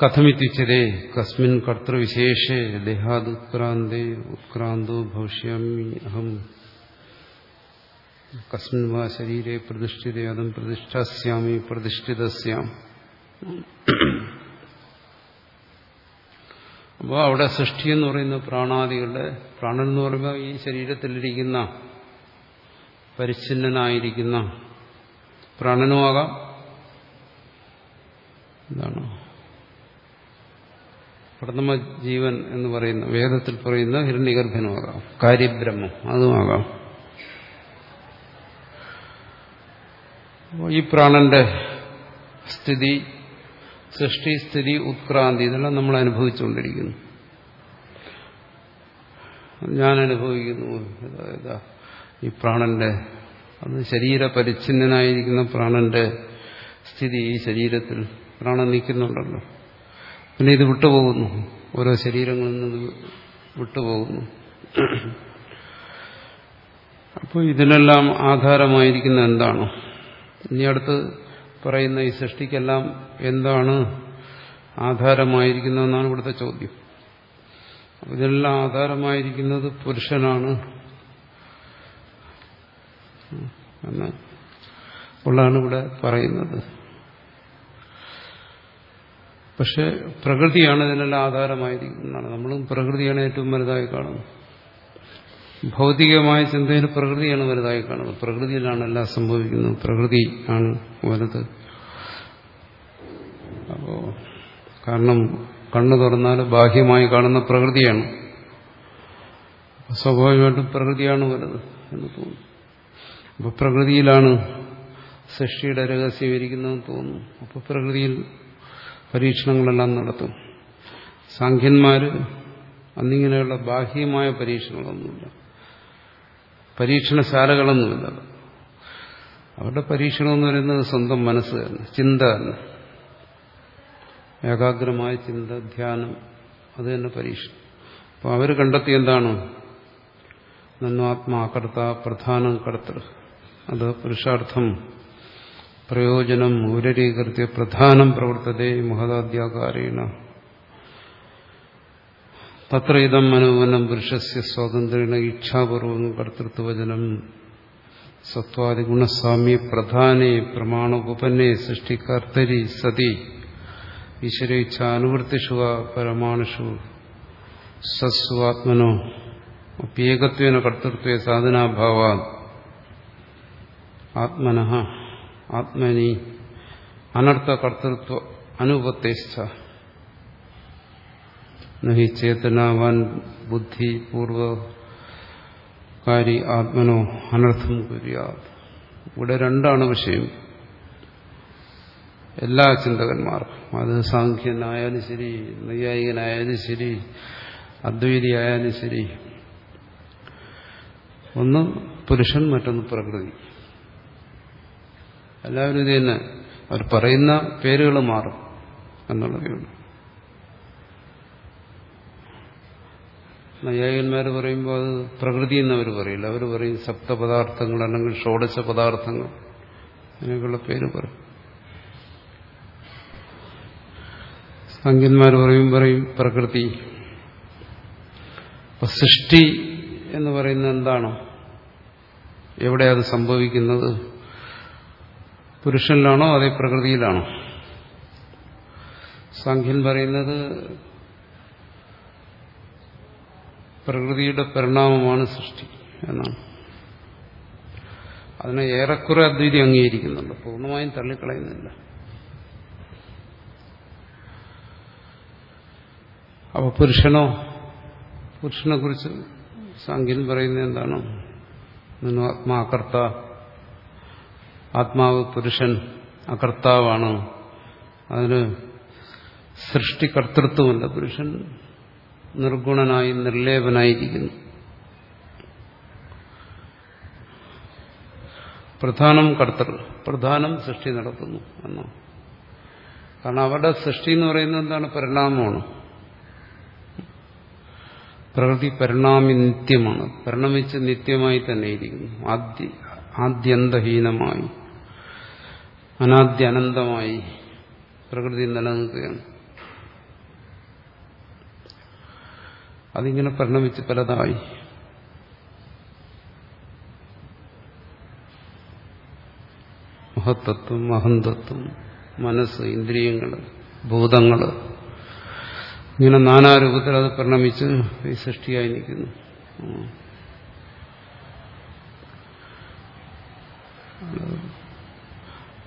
കഥമിത്യുച്ചതേ കസ്മിൻ കർത്തൃവിശേഷേ ദേഹാദുത്ക്രാന്തേ ഉത്ക്രാന്തോ ഭവിഷ്യാമി അഹം കസ്മിൻ വാ ശരീരെ പ്രതിഷ്ഠിതേ അതും പ്രതിഷ്ഠാസ്യാമി പ്രതിഷ്ഠിതസ്യാം അപ്പോൾ അവിടെ സൃഷ്ടി എന്ന് പറയുന്ന പ്രാണാദികളുടെ പ്രാണൻ എന്ന് പറയുമ്പോൾ ഈ ശരീരത്തിലിരിക്കുന്ന പരിച്ഛിന്നനായിരിക്കുന്ന പ്രാണനുമാകാം. എന്താണ് പ്രഥമ ജീവൻ എന്ന് പറയുന്ന വേദത്തിൽ പറയുന്ന ഹിരണ്യഗർഭനുമാകാം. കാര്യബ്രഹ്മം അതുമാകാം. ഈ പ്രാണന്റെ സ്ഥിതി സൃഷ്ടി സ്ഥിതി ഉത്ക്രാന്തി ഇതെല്ലാം നമ്മൾ അനുഭവിച്ചുകൊണ്ടിരിക്കുന്നു. ഞാൻ അനുഭവിക്കുന്നു അതായത് ഈ പ്രാണന്റെ അത് ശരീര പരിച്ഛിന്നനായിരിക്കുന്ന പ്രാണന്റെ സ്ഥിതി ഈ ശരീരത്തിൽ പ്രാണൻ നിൽക്കുന്നുണ്ടല്ലോ. പിന്നെ ഇത് വിട്ടുപോകുന്നു. ഓരോ ശരീരങ്ങളിൽ നിന്ന് വിട്ടുപോകുന്നു. അപ്പോൾ ഇതിനെല്ലാം ആധാരമായിരിക്കുന്ന എന്താണ്? ഇനി അടുത്ത് പറയുന്ന ഈ സൃഷ്ടിക്കെല്ലാം എന്താണ് ആധാരമായിരിക്കുന്നതെന്നാണ് ഇവിടുത്തെ ചോദ്യം. ഇതിനെല്ലാം ആധാരമായിരിക്കുന്നത് പുരുഷനാണ്. എന്ന് ഉള്ളതാണ് ഇവിടെ പറയുന്നത്. പക്ഷെ പ്രകൃതിയാണ് ഇതിനെല്ലാം ആധാരമായിരിക്കുന്നതാണ്. നമ്മളും പ്രകൃതിയാണ് ഏറ്റവും വലുതായി കാണുന്നത്. ഭൗതികമായ ചിന്തയിൽ പ്രകൃതിയാണ് വലുതായി കാണുന്നത്. പ്രകൃതിയിലാണ് എല്ലാം സംഭവിക്കുന്നത്. പ്രകൃതി ആണ് വലുത്. അപ്പോ കാരണം കണ്ണു തുറന്നാൽ ബാഹ്യമായി കാണുന്ന പ്രകൃതിയാണ്. സ്വാഭാവികമായിട്ടും പ്രകൃതിയാണ് വലുത് എന്ന് തോന്നുന്നു അപ്പൊ പ്രകൃതിയിലാണ് സൃഷ്ടിയുടെ രഹസ്യം ഇരിക്കുന്നതെന്ന് തോന്നുന്നു അപ്പൊ പ്രകൃതിയിൽ പരീക്ഷണങ്ങളെല്ലാം നടത്തും. സാഖ്യന്മാര് അന്നിങ്ങനെയുള്ള ബാഹ്യമായ പരീക്ഷണങ്ങളൊന്നുമില്ല. പരീക്ഷണശാലകളൊന്നുമില്ല. അവരുടെ പരീക്ഷണം എന്ന് പറയുന്നത് സ്വന്തം മനസ്സ് തന്നെ ചിന്ത തന്നെ. ഏകാഗ്രമായ ചിന്ത ധ്യാനം അത് തന്നെ പരീക്ഷണം. അപ്പോൾ അവർ കണ്ടെത്തി എന്താണ്? നന്നാത്മാകർത്ത പ്രധാനം കർത്തൃ. അത് പുരുഷാർത്ഥം പ്രയോജനം മൂലരീകൃത്യ പ്രധാനം പ്രവർത്തതേ മഹദാദ്യാകാരേണ തത്ര ഇതം അനുവനം പുരുഷസ്യ സ്വാതന്ത്ര്യേണ ഇച്ഛാപൂർവം കർത്തൃത്വചനം സത്വാദി ഗുണസ്വാമ്യ പ്രധാനേ പ്രമാണ ഉപപന്നേ സൃഷ്ടികർത്തരി സതി. ഈശ്വരേച്ഛ അനുവർത്തിഷു പരമാണുഷു സസ്വാത്മനോ അപ്യേകത്വേന കർത്തൃത്വ സാധനാഭാവാ. ആത്മന. ആത്മനി അനർത്ഥ കർത്തൃത്വ അനുപത്തേശ്ച. നഹി ചേതനാവാൻ ബുദ്ധി ആത്മനോ അനർത്ഥം കുര്യാത്. ഇവിടെ രണ്ടാണ് വിഷയം. എല്ലാ ചിന്തകന്മാർക്കും. അത് സാഖ്യനായാലും ശരി നൈയായികനായാലും ശരി അദ്വൈതിയായാലും ശരി. ഒന്ന് പുരുഷൻ മറ്റൊന്ന് പ്രകൃതി. എല്ലാവരും ഇത് തന്നെ. അവർ പറയുന്ന പേരുകൾ മാറും എന്നുള്ളതേ നൈയായികന്മാർ പറയുമ്പോൾ അത് പ്രകൃതി എന്നവർ പറയില്ല. അവർ പറയും സപ്തപദാർത്ഥങ്ങൾ അല്ലെങ്കിൽ ഷോഡശ പദാർത്ഥങ്ങൾ അങ്ങനെയൊക്കെയുള്ള പേര് പറയും. സംഖ്യന്മാർ പറയും പറയും പ്രകൃതി. അപ്പൊ സൃഷ്ടി എന്ന് പറയുന്നത് എന്താണ്? എവിടെ അത് സംഭവിക്കുന്നത്? പുരുഷനിലാണോ അതേ പ്രകൃതിയിലാണോ? സാഖ്യൻ പറയുന്നത് പ്രകൃതിയുടെ പരിണാമമാണ് സൃഷ്ടി എന്നാണ്. അതിനെ ഏറെക്കുറെ അദ്വൈതി അംഗീകരിക്കുന്നുണ്ട്. പൂർണമായും തള്ളിക്കളയുന്നില്ല. അപ്പൊ പുരുഷനോ? പുരുഷനെ കുറിച്ച് സംഖ്യൻ പറയുന്നത് എന്താണ്? ആത്മാകർത്ത ആത്മാവ് പുരുഷൻ അകർത്താവാണ്. അതിന് സൃഷ്ടികർത്തൃത്വമല്ല പുരുഷൻ നിർഗുണനായി നിർലേപനായിരിക്കുന്നു. പ്രധാനം കർത്തർ പ്രധാനം സൃഷ്ടി നടത്തുന്നു എന്നാണ് കാരണം അവരുടെ സൃഷ്ടി എന്ന് പറയുന്നത് എന്താണ്? പരിണാമമാണ്. പ്രകൃതി പരിണാമി നിത്യമാണ് പരിണമിച്ച് നിത്യമായി തന്നെ ഇരിക്കുന്നു ആദ്യ ആദ്യന്തഹീനമായി അനാദ്യനന്തമായി പ്രകൃതി നിലനിൽക്കുകയാണ്. അതിങ്ങനെ പരിണമിച്ച് പലതായി. മഹത്തത്വം അഹന്തത്വം മനസ്സ് ഇന്ദ്രിയങ്ങൾ ഭൂതങ്ങൾ ഇങ്ങനെ നാനാരൂപത്തിൽ അത് പരിണമിച്ച് ഈ സൃഷ്ടിയായി നിൽക്കുന്നു.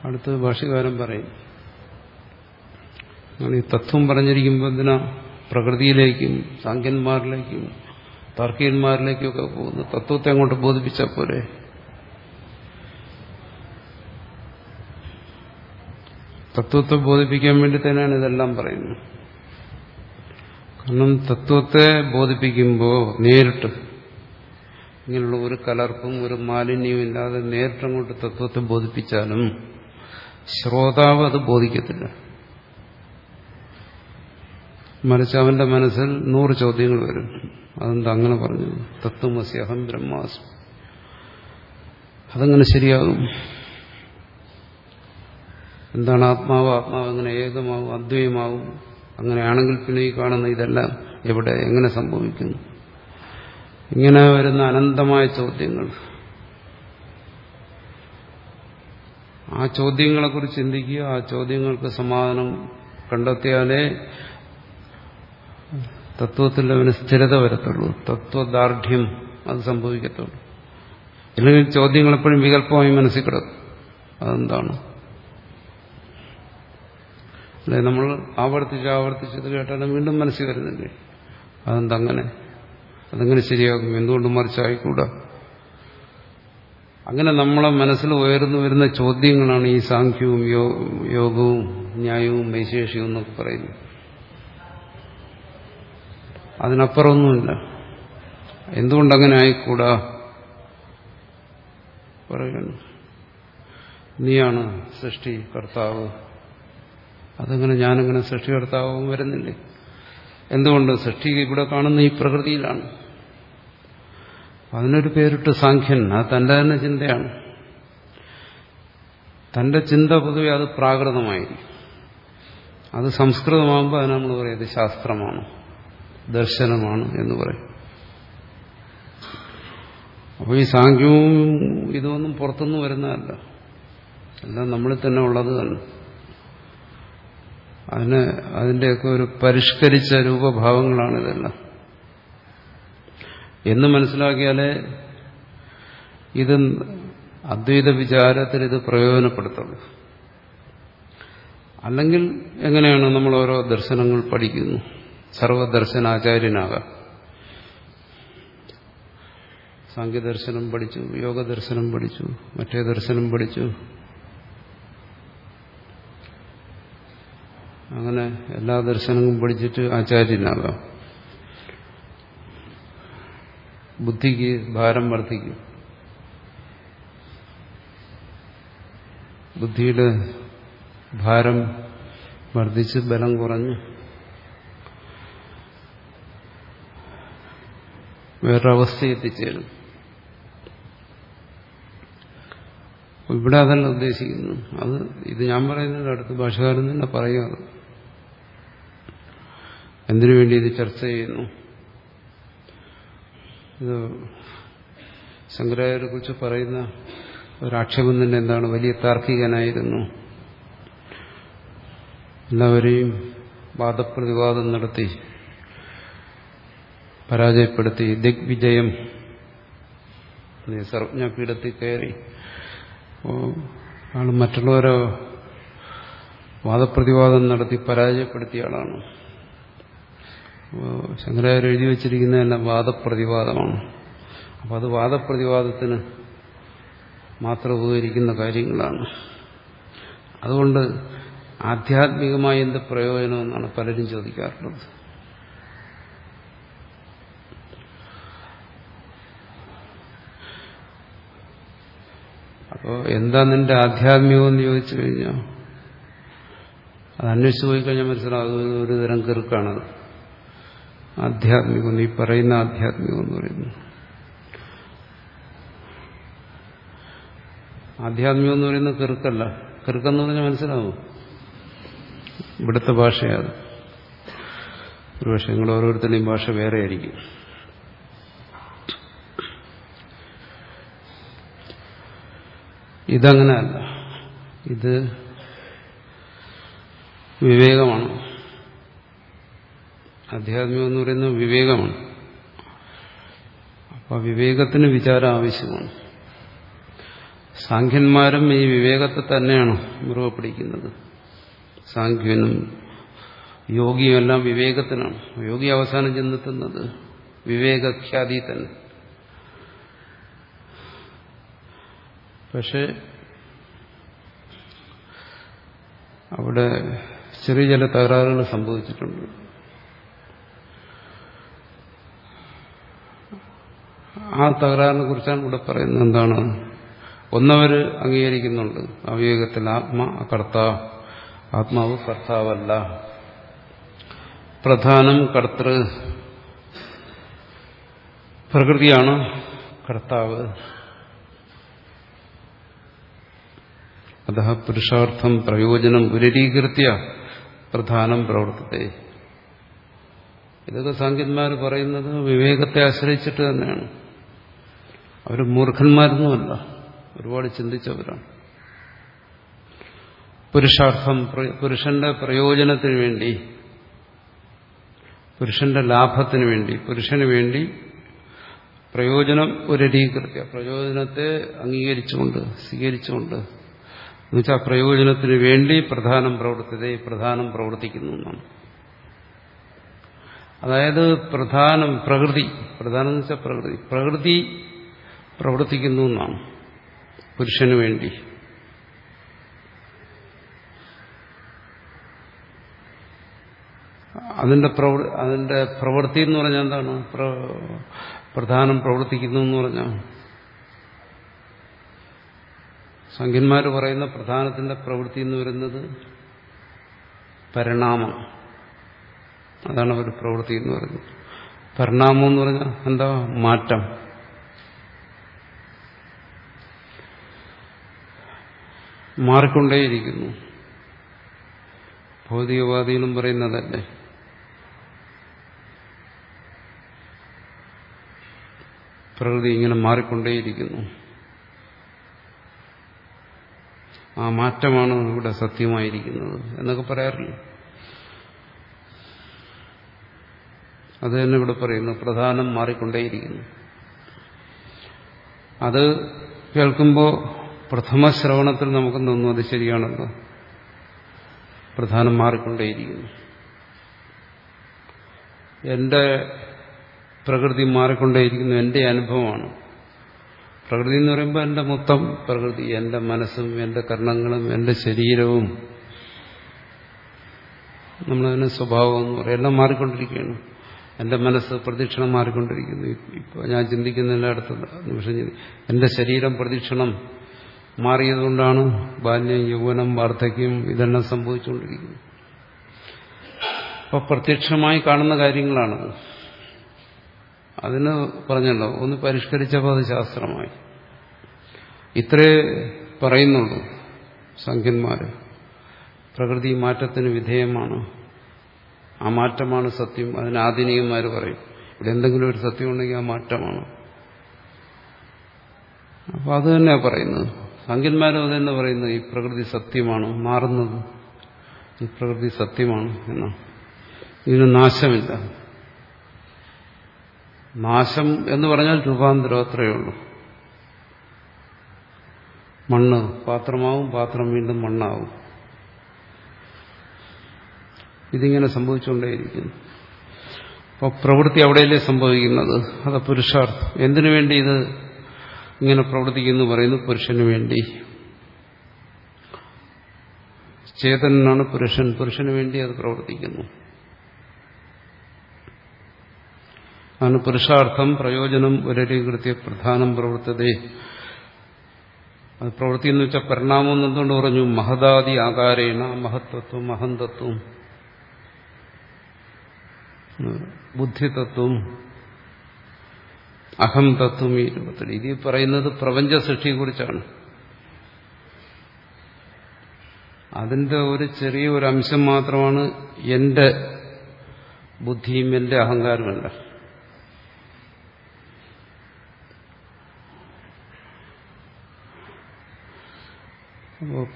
അടുത്ത ഭാഷകാരം പറയും. ഈ തത്വം പറഞ്ഞിരിക്കുമ്പോൾ എന്തിനാ പ്രകൃതിയിലേക്കും സാങ്കന്മാരിലേക്കും താർക്കികന്മാരിലേക്കും ഒക്കെ പോകുന്നു തത്വത്തെ അങ്ങോട്ട് ബോധിപ്പിച്ചാൽ തത്വത്തെ ബോധിപ്പിക്കാൻ വേണ്ടി തന്നെയാണ് ഇതെല്ലാം പറയുന്നത്. കാരണം തത്വത്തെ ബോധിപ്പിക്കുമ്പോൾ നേരിട്ട് ഇങ്ങനെയുള്ള ഒരു കലർപ്പും ഒരു മാലിന്യവും ഇല്ലാതെ നേരിട്ടങ്ങോട്ട് തത്വത്തെ ബോധിപ്പിച്ചാലും ശ്രോതാവ് അത് ബോധിക്കത്തില്ല. മറിച്ച് അവന്റെ മനസ്സിൽ നൂറ് ചോദ്യങ്ങൾ വരും. അതെന്താ അങ്ങനെ പറഞ്ഞു തത്വമസി അഹം ബ്രഹ്മാസ്മി. അതങ്ങനെ ശരിയാകും. എന്താണ് ആത്മാവ്? ആത്മാവ് എങ്ങനെ ഏകമാവും അദ്വൈമാവും അങ്ങനെയാണെങ്കിൽ പിന്നെ ഈ കാണുന്ന ഇതെല്ലാം എവിടെ? എങ്ങനെ സംഭവിക്കുന്നു? ഇങ്ങനെ വരുന്ന അനന്തമായ ചോദ്യങ്ങൾ. ആ ചോദ്യങ്ങളെക്കുറിച്ച് ചിന്തിക്കുക ആ ചോദ്യങ്ങൾക്ക് സമാധാനം കണ്ടെത്തിയാലേ തത്വത്തിൽ അവന് സ്ഥിരത വരത്തുള്ളൂ. തത്വദാർഢ്യം അത് സംഭവിക്കത്തുള്ളൂ. അല്ലെങ്കിൽ ചോദ്യങ്ങൾ എപ്പോഴും വികല്പമായി മനസ്സിൽ കിടക്കും. അതെന്താണ്? അല്ലെ നമ്മൾ ആവർത്തിച്ച് ആവർത്തിച്ചത് കേട്ടാലും വീണ്ടും മനസ്സിൽ വരുന്നില്ലേ? അതെന്തങ്ങനെ അതെങ്ങനെ ശരിയാകും. എന്തുകൊണ്ട് മറിച്ചായിക്കൂടാ? അങ്ങനെ നമ്മളെ മനസ്സിൽ ഉയർന്നു വരുന്ന ചോദ്യങ്ങളാണ് ഈ സാഖ്യവും യോഗവും ന്യായവും വൈശേഷിയും എന്നൊക്കെ പറയുന്നത്. അതിനപ്പുറമൊന്നുമില്ല. എന്തുകൊണ്ടങ്ങനെ ആയിക്കൂടാ? പറയുന്നു നീയാണ് സൃഷ്ടി കർത്താവ്. അതങ്ങനെ ഞാനങ്ങനെ സൃഷ്ടികർത്താവും വരുന്നില്ലേ? എന്തുകൊണ്ട് സൃഷ്ടി ഇവിടെ കാണുന്ന ഈ പ്രകൃതിയിലാണ്? അതിനൊരു പേരിട്ട് സാഖ്യൻ അത് തന്റെ തന്നെ ചിന്തയാണ്. തന്റെ ചിന്ത പൊതുവെ അത് പ്രാകൃതമായിരിക്കും. അത് സംസ്കൃതമാകുമ്പോൾ അത് നമ്മൾ പറയുന്നത് ശാസ്ത്രമാണ് ദർശനമാണ് എന്ന് പറയും. അപ്പോൾ ഈ സാഖ്യവും ഇതൊന്നും പുറത്തുനിന്ന് വരുന്നതല്ല. എല്ലാം നമ്മളിൽ തന്നെ ഉള്ളത് തന്നെ. അതിന് അതിന്റെയൊക്കെ ഒരു പരിഷ്കരിച്ച രൂപഭാവങ്ങളാണ് ഇതെല്ലാം. എന്ന് മനസ്സിലാക്കിയാലേ ഇത് അദ്വൈത വിചാരത്തിൽ ഇത് പ്രയോജനപ്പെടുത്തുള്ളൂ. അല്ലെങ്കിൽ എങ്ങനെയാണ് നമ്മൾ ഓരോ ദർശനങ്ങൾ പഠിക്കുന്നു? സർവദർശനാചാര്യനാകാം. സാങ്കേദർശനം പഠിച്ചു യോഗദർശനം പഠിച്ചു മറ്റേ ദർശനം പഠിച്ചു. അങ്ങനെ എല്ലാ ദർശനവും പഠിച്ചിട്ട് ആചാര്യനാകാം. ബുദ്ധിക്ക് ഭാരം വർദ്ധിക്കും. ബുദ്ധിയുടെ ഭാരം വർദ്ധിച്ച് ബലം കുറഞ്ഞ് വേറൊരവസ്ഥ എത്തിച്ചേരും ഇവിടെ അതല്ല ഉദ്ദേശിക്കുന്നു അത് ഇത് ഞാൻ പറയുന്നത് അടുത്ത ഭാഷകാരൻ തന്നെ പറയാറ് എന്തിനു വേണ്ടി ഇത് ചർച്ച ചെയ്യുന്നു? ഇത് ശങ്കരാചാര്യെ കുറിച്ച് പറയുന്ന ഒരാക്ഷേപം തന്നെ എന്താണ്? വലിയ താർക്കികനായിരുന്നു. എല്ലാവരെയും വാദപ്രതിവാദം നടത്തി പരാജയപ്പെടുത്തി. ദിഗ്വിജയം സർവജ്ഞപീഠത്തിൽ കയറി. ആൾ മറ്റുള്ളവരെ വാദപ്രതിവാദം നടത്തി പരാജയപ്പെടുത്തിയ ആളാണ്. ശങ്കരാചാര്യ എഴുതി വച്ചിരിക്കുന്നതെല്ലാം വാദപ്രതിവാദമാണ്. അപ്പം അത് വാദപ്രതിവാദത്തിന് മാത്രം ഉപകരിക്കുന്ന കാര്യങ്ങളാണ്. അതുകൊണ്ട് ആധ്യാത്മികമായ എന്ത് പ്രയോജനമെന്നാണ് പലരും ചോദിക്കാറുള്ളത്. അപ്പോൾ എന്താ നിന്റെ ആധ്യാത്മികം എന്ന് ചോദിച്ചു കഴിഞ്ഞാൽ അത് അന്വേഷിച്ച് പോയി കഴിഞ്ഞാൽ മനസ്സിലാകും. ഒരു തരം കെറുക്കാണത്. ആധ്യാത്മികം ഈ പറയുന്ന ആധ്യാത്മികം എന്ന് പറയുന്നു. ആധ്യാത്മികം എന്ന് പറയുന്നത് കെറുക്കല്ല കെറുക്കെന്ന് പറഞ്ഞാൽ മനസ്സിലാവും ഇവിടുത്തെ ഭാഷയാണ്. ഒരുപക്ഷെ നിങ്ങൾ ഓരോരുത്തരുടെയും ഭാഷ വേറെ ആയിരിക്കും. ഇതങ്ങനെയല്ല ഇത് വിവേകമാണ്. ആധ്യാത്മികം എന്ന് പറയുന്നത് വിവേകമാണ്. അപ്പൊ വിവേകത്തിന് വിചാരം ആവശ്യമാണ്. സാഖ്യന്മാരും ഈ വിവേകത്തെ തന്നെയാണ് മുറുകെ പിടിക്കുന്നത് സാഖ്യനും യോഗിയുമെല്ലാം വിവേകത്തിനാണ്. യോഗി അവസാനം ചെന്നെത്തുന്നത് വിവേകഖ്യാതി തന്നെ. പക്ഷെ അവിടെ ചെറിയ ചില തകരാറുകൾ സംഭവിച്ചിട്ടുണ്ട്. ആ തകരാറിനെ കുറിച്ചാണ് ഇവിടെ പറയുന്നത്. എന്താണ്? ഒന്നവർ അംഗീകരിക്കുന്നുണ്ട്. അവിവേകത്തിൽ ആത്മ കർത്താ. ആത്മാവ് കർത്താവല്ല. പ്രധാനം കർത്തൃ. പ്രകൃതിയാണ് കർത്താവ്. അത പുരുഷാർത്ഥം പ്രയോജനം ഉരരീകൃത്യ പ്രധാനം പ്രവർത്തത്തെ. ഇതൊക്കെ സാങ്കേന്മാർ പറയുന്നത് വിവേകത്തെ ആശ്രയിച്ചിട്ട് തന്നെയാണ്. അവർ മൂർഖന്മാരൊന്നുമല്ല ഒരുപാട് ചിന്തിച്ചവരാണ്. പുരുഷാർത്ഥം പുരുഷന്റെ പ്രയോജനത്തിന് വേണ്ടി പുരുഷന്റെ ലാഭത്തിന് വേണ്ടി പുരുഷന് വേണ്ടി പ്രയോജനം ഒരരീകൃത്യ പ്രയോജനത്തെ അംഗീകരിച്ചുകൊണ്ട് സ്വീകരിച്ചുകൊണ്ട്. എന്നുവെച്ചാൽ പ്രയോജനത്തിന് വേണ്ടി പ്രധാനം പ്രവർത്തിത പ്രധാനം പ്രവർത്തിക്കുന്നു എന്നാണ്. അതായത് പ്രധാനം പ്രകൃതി പ്രധാനം എന്ന് വെച്ചാൽ പ്രകൃതി. പ്രകൃതി പ്രവർത്തിക്കുന്നു എന്നാണ്. പുരുഷന് വേണ്ടി. അതിന്റെ അതിന്റെ പ്രവൃത്തി എന്ന് പറഞ്ഞാൽ എന്താണ്? പ്രധാനം പ്രവർത്തിക്കുന്നു എന്ന് പറഞ്ഞാൽ സംഖ്യന്മാർ പറയുന്ന പ്രധാനത്തിന്റെ പ്രവൃത്തി എന്ന് വരുന്നത് പരിണാമം. അതാണ് അവർ പ്രവൃത്തി എന്ന് പറയുന്നത്. പരിണാമം എന്ന് പറഞ്ഞാൽ എന്താ? മാറ്റം. മാറിക്കൊണ്ടേയിരിക്കുന്നു. ഭൗതികവാദികളും പറയുന്നതല്ലേ? പ്രകൃതി ഇങ്ങനെ മാറിക്കൊണ്ടേയിരിക്കുന്നു. ആ മാറ്റമാണ് ഇവിടെ സത്യമായിരിക്കുന്നത് എന്നൊക്കെ പറയാറില്ല? അത് തന്നെ ഇവിടെ പറയുന്നു പ്രധാനം മാറിക്കൊണ്ടേയിരിക്കുന്നു. അത് കേൾക്കുമ്പോൾ പ്രഥമ ശ്രവണത്തിൽ നമുക്ക് തോന്നും അത് ശരിയാണല്ലോ. പ്രധാനം മാറിക്കൊണ്ടേയിരിക്കുന്നു. എന്റെ പ്രകൃതി മാറിക്കൊണ്ടേയിരിക്കുന്നു എന്റെ അനുഭവമാണ്. പ്രകൃതി എന്ന് പറയുമ്പോൾ എന്റെ മൊത്തം പ്രകൃതി എന്റെ മനസ്സും എന്റെ കർണങ്ങളും എന്റെ ശരീരവും. നമ്മളതിന് സ്വഭാവം എന്ന് പറയും. എല്ലാം മാറിക്കൊണ്ടിരിക്കുകയാണ്. എന്റെ മനസ്സ് പ്രദക്ഷിണം മാറിക്കൊണ്ടിരിക്കുന്നു. ഇപ്പോൾ ഞാൻ ചിന്തിക്കുന്നതിന്റെ അടുത്ത നിമിഷം എന്റെ ശരീരം പ്രദക്ഷിണം മാറിയതുകൊണ്ടാണ് ബാല്യം യൗവനം വാർദ്ധക്യം ഇതെല്ലാം സംഭവിച്ചുകൊണ്ടിരിക്കുന്നത്. അപ്പോൾ പ്രത്യക്ഷമായി കാണുന്ന കാര്യങ്ങളാണ്. അതിന് പറഞ്ഞല്ലോ ഒന്ന് പരിഷ്കരിച്ചപ്പോൾ അത് ശാസ്ത്രമായി. ഇത്രേ പറയുന്നുള്ളൂ സംഖ്യന്മാര്. പ്രകൃതി മാറ്റത്തിന് വിധേയമാണ്. ആ മാറ്റമാണ് സത്യം. അതിന് ആധുനികന്മാർ പറയും ഇവിടെ എന്തെങ്കിലും ഒരു സത്യം ഉണ്ടെങ്കിൽ ആ മാറ്റമാണ്. അപ്പോൾ അത് തന്നെയാണ് പറയുന്നത്. സംഖ്യന്മാരും അത് തന്നെ പറയുന്നത് ഈ പ്രകൃതി സത്യമാണ് മാറുന്നത്. ഈ പ്രകൃതി സത്യമാണ് എന്നാണ് ഇതിന് നാശമില്ല. നാശം എന്ന് പറഞ്ഞാൽ രൂപാന്തരം അത്രയേ ഉള്ളൂ. മണ്ണ് പാത്രമാവും പാത്രം വീണ്ടും മണ്ണാവും. ഇതിങ്ങനെ സംഭവിച്ചുകൊണ്ടേയിരിക്കുന്നു. അപ്പോൾ പ്രവൃത്തി അവിടെയല്ലേ സംഭവിക്കുന്നത്? അത് പുരുഷാർത്ഥം. എന്തിനു വേണ്ടി ഇത് ഇങ്ങനെ പ്രവർത്തിക്കുന്നു പറയുന്നു പുരുഷന് വേണ്ടി. ചേതനാണ് പുരുഷൻ. പുരുഷന് വേണ്ടി അത് പ്രവർത്തിക്കുന്നു. അതാണ് പുരുഷാർത്ഥം പ്രയോജനം ഒരരീകൃത്യ പ്രധാനം പ്രവർത്തതേ. അത് പ്രവൃത്തി എന്ന് വെച്ചാൽ പരിണാമം എന്നുകൊണ്ട് പറഞ്ഞു? മഹദാദി ആകാരേണ മഹത്വത്വം മഹന്തത്വം ബുദ്ധിതത്വം അഹം തത്വം ഈ രൂപത്തിൽ. ഇത് പറയുന്നത് പ്രപഞ്ച സൃഷ്ടിയെക്കുറിച്ചാണ് അതിന്റെ ഒരു ചെറിയ ഒരു അംശം മാത്രമാണ് എന്റെ ബുദ്ധിയും എന്റെ അഹങ്കാരമല്ല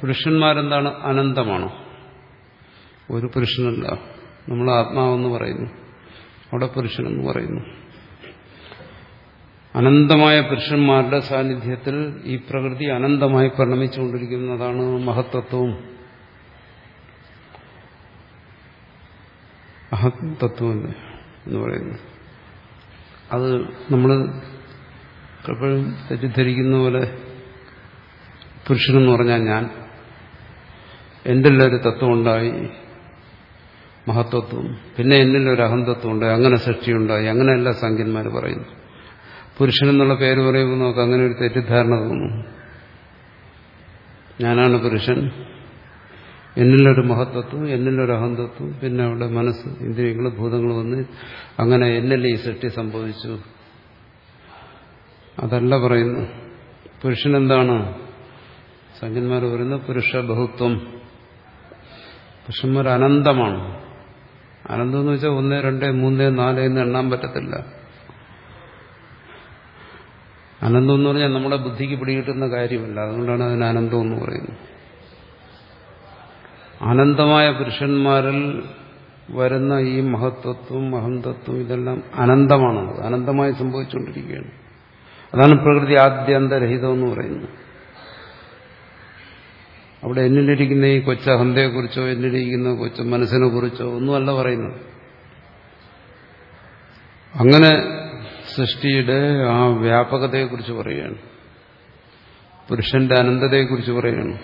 പുരുഷന്മാരെന്താണ്? അനന്തമാണോ? ഒരു പുരുഷനല്ല. നമ്മൾ ആത്മാവെന്ന് പറയുന്നു. അവിടെ പുരുഷനെന്ന് പറയുന്നു. അനന്തമായ പുരുഷന്മാരുടെ സാന്നിധ്യത്തിൽ ഈ പ്രകൃതി അനന്തമായി പരിണമിച്ചുകൊണ്ടിരിക്കുന്നതാണ് മഹത്തത്വവും അഹത്തത്വം എന്ന് പറയുന്നത്. അത് നമ്മൾ എപ്പോഴും തെറ്റിദ്ധരിക്കുന്ന പോലെ പുരുഷനെന്ന് പറഞ്ഞാൽ ഞാൻ. എന്റെ ഒരു തത്വം ഉണ്ടായി മഹത്വത്വം. പിന്നെ എന്നിലൊരു അഹന്തത്വം ഉണ്ടായി അങ്ങനെ സൃഷ്ടിയുണ്ടായി അങ്ങനെയല്ല സംഖ്യന്മാർ പറയുന്നു. പുരുഷൻ എന്നുള്ള പേര് പറയുമ്പോൾ നമുക്ക് അങ്ങനെ ഒരു തെറ്റിദ്ധാരണ തോന്നും. ഞാനാണ് പുരുഷൻ. എന്നിലൊരു മഹത്വത്വം എന്നിലൊരു അഹന്തത്വം പിന്നെ അവിടെ മനസ്സ് ഇന്ദ്രിയങ്ങൾ ഭൂതങ്ങൾ വന്ന് അങ്ങനെ എന്നിൽ ഈ സൃഷ്ടി സംഭവിച്ചു. അതല്ല പറയുന്നു. പുരുഷൻ എന്താണ്? സംഖ്യന്മാർ പറയുന്നത് പുരുഷ ബഹുത്വം പുരുഷന്മാർ അനന്തമാണ്. അനന്തം എന്ന് വെച്ചാൽ ഒന്ന് രണ്ട് മൂന്ന് നാല് എന്ന് എണ്ണാൻ പറ്റത്തില്ല. അനന്തം എന്ന് പറഞ്ഞാൽ നമ്മുടെ ബുദ്ധിക്ക് പിടികിട്ടുന്ന കാര്യമല്ല. അതുകൊണ്ടാണ് അതിന് അനന്തം എന്ന് പറയുന്നത്. അനന്തമായ പുരുഷന്മാരിൽ വരുന്ന ഈ മഹത്വത്വം മഹന്തത്വം ഇതെല്ലാം അനന്തമാണ്. അനന്തമായി സംഭവിച്ചുകൊണ്ടിരിക്കുകയാണ്. അതാണ് പ്രകൃതി ആദ്യന്തരഹിതം എന്ന് പറയുന്നത്. അവിടെ എന്നിലിരിക്കുന്ന ഈ കൊച്ച അഹന്തയെക്കുറിച്ചോ എന്നിലിരിക്കുന്ന കൊച്ച മനസ്സിനെ കുറിച്ചോ ഒന്നുമല്ല പറയുന്നത്. അങ്ങനെ സൃഷ്ടിയുടെ ആ വ്യാപകതയെക്കുറിച്ച് പറയുകയാണ്. പുരുഷന്റെ അനന്തതയെക്കുറിച്ച് പറയുകയാണ്.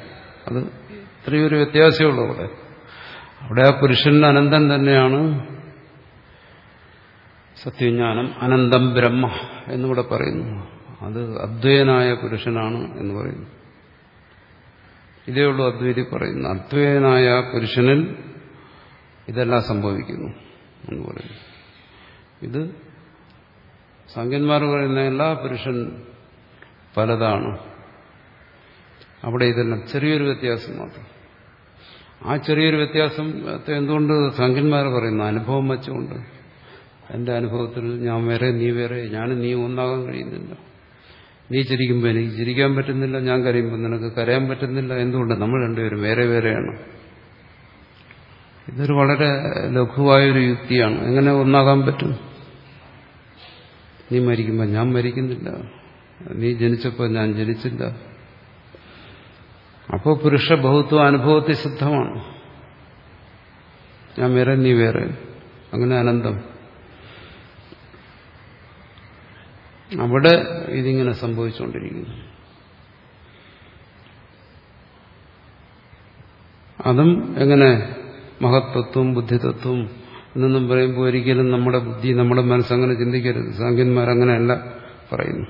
അത് ഇത്രയൊരു വ്യത്യാസമുള്ളൂ അവിടെ. അവിടെ ആ പുരുഷന്റെ അനന്തൻ തന്നെയാണ് സത്യജ്ഞാനം അനന്തം ബ്രഹ്മ എന്നിവിടെ പറയുന്നു. അത് അദ്വൈനായ പുരുഷനാണ് എന്ന് പറയുന്നു. ഇതേ ഉള്ളൂ അദ്വൈതി പറയുന്നു. അദ്വൈനായ പുരുഷനിൽ ഇതെല്ലാം സംഭവിക്കുന്നു എന്ന് പറയുന്നു. ഇത് സംഖ്യന്മാർ പറയുന്ന എല്ലാ പുരുഷൻ പലതാണ്. അവിടെ ഇതെല്ലാം ചെറിയൊരു വ്യത്യാസം മാത്രം. ആ ചെറിയൊരു വ്യത്യാസം എന്തുകൊണ്ട് സംഖ്യന്മാർ പറയുന്നു? അനുഭവം വെച്ചുകൊണ്ട്. എന്റെ അനുഭവത്തിൽ ഞാൻ വേറെ നീ വേറെ ഞാനും നീ ഒന്നാകാൻ കഴിയുന്നില്ല. നീ ചിരിക്കുമ്പോൾ എനിക്ക് ചിരിക്കാൻ പറ്റുന്നില്ല ഞാൻ കരയുമ്പോൾ നിനക്ക് കരയാൻ പറ്റുന്നില്ല. എന്തുകൊണ്ട്? നമ്മൾ രണ്ടുപേരും വേറെ വേറെയാണ്. ഇതൊരു വളരെ ലഘുവായൊരു യുക്തിയാണ്. എങ്ങനെ ഒന്നാകാൻ പറ്റും? നീ മരിക്കുമ്പോൾ ഞാൻ മരിക്കുന്നില്ല. നീ ജനിച്ചപ്പോൾ ഞാൻ ജനിച്ചില്ല. അപ്പോൾ പുരുഷ ബഹുത്വം അനുഭവത്തിൽ സിദ്ധമാണ്. ഞാൻ വേറെ നീ വേറെ. അങ്ങനെ അനന്തം. അവിടെ ഇതിങ്ങനെ സംഭവിച്ചുകൊണ്ടിരിക്കുന്നു. അതും എങ്ങനെ? മഹത്വത്വം ബുദ്ധിതത്വം എന്നൊന്നും പറയുമ്പോൾ ഒരിക്കലും നമ്മുടെ ബുദ്ധി നമ്മുടെ മനസ്സങ്ങനെ ചിന്തിക്കരുത്. സാങ്കന്മാരങ്ങനെയല്ല പറയുന്നു.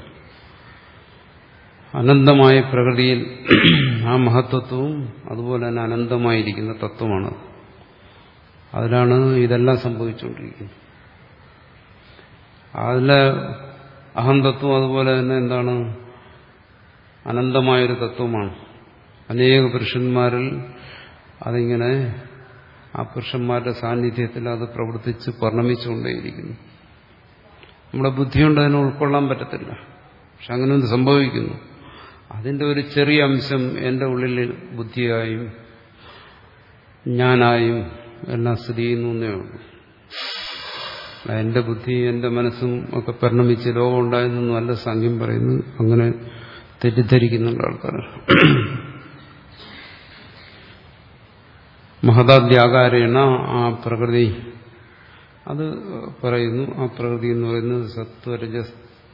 അനന്തമായ പ്രകൃതിയിൽ ആ മഹത്വത്വവും അതുപോലെ തന്നെ അനന്തമായിരിക്കുന്ന തത്വമാണ്. അതിലാണ് ഇതെല്ലാം സംഭവിച്ചുകൊണ്ടിരിക്കുന്നത്. അതിലെ അഹന്തത്വം അതുപോലെ തന്നെ എന്താണ്? അനന്തമായൊരു തത്വമാണ്. അനേക പുരുഷന്മാരിൽ അതിങ്ങനെ ആ പുരുഷന്മാരുടെ സാന്നിധ്യത്തിൽ അത് പ്രവർത്തിച്ച് പരിണമിച്ചുകൊണ്ടേയിരിക്കുന്നു. നമ്മുടെ ബുദ്ധിയുണ്ട് അതിനെ ഉൾക്കൊള്ളാൻ പറ്റത്തില്ല. പക്ഷെ അങ്ങനെ ഒന്ന് സംഭവിക്കുന്നു. അതിന്റെ ഒരു ചെറിയ അംശം എന്റെ ഉള്ളിൽ ബുദ്ധിയായും ഞാനായും എല്ലാം സ്ഥിതി ചെയ്യുന്നു എന്നേ ഉള്ളൂ. എന്റെ ബുദ്ധി എന്റെ മനസ്സും ഒക്കെ പരിണമിച്ച് ലോകം ഉണ്ടായെന്നൊന്നും നല്ല സംഖ്യം പറയുന്നു. അങ്ങനെ തെറ്റിദ്ധരിക്കുന്നുണ്ട് ആൾക്കാർ. മഹതാദ്യാകാരേണ ആ പ്രകൃതി. അത് പറയുന്നു ആ പ്രകൃതി എന്ന് പറയുന്നത് സത്വരജസ്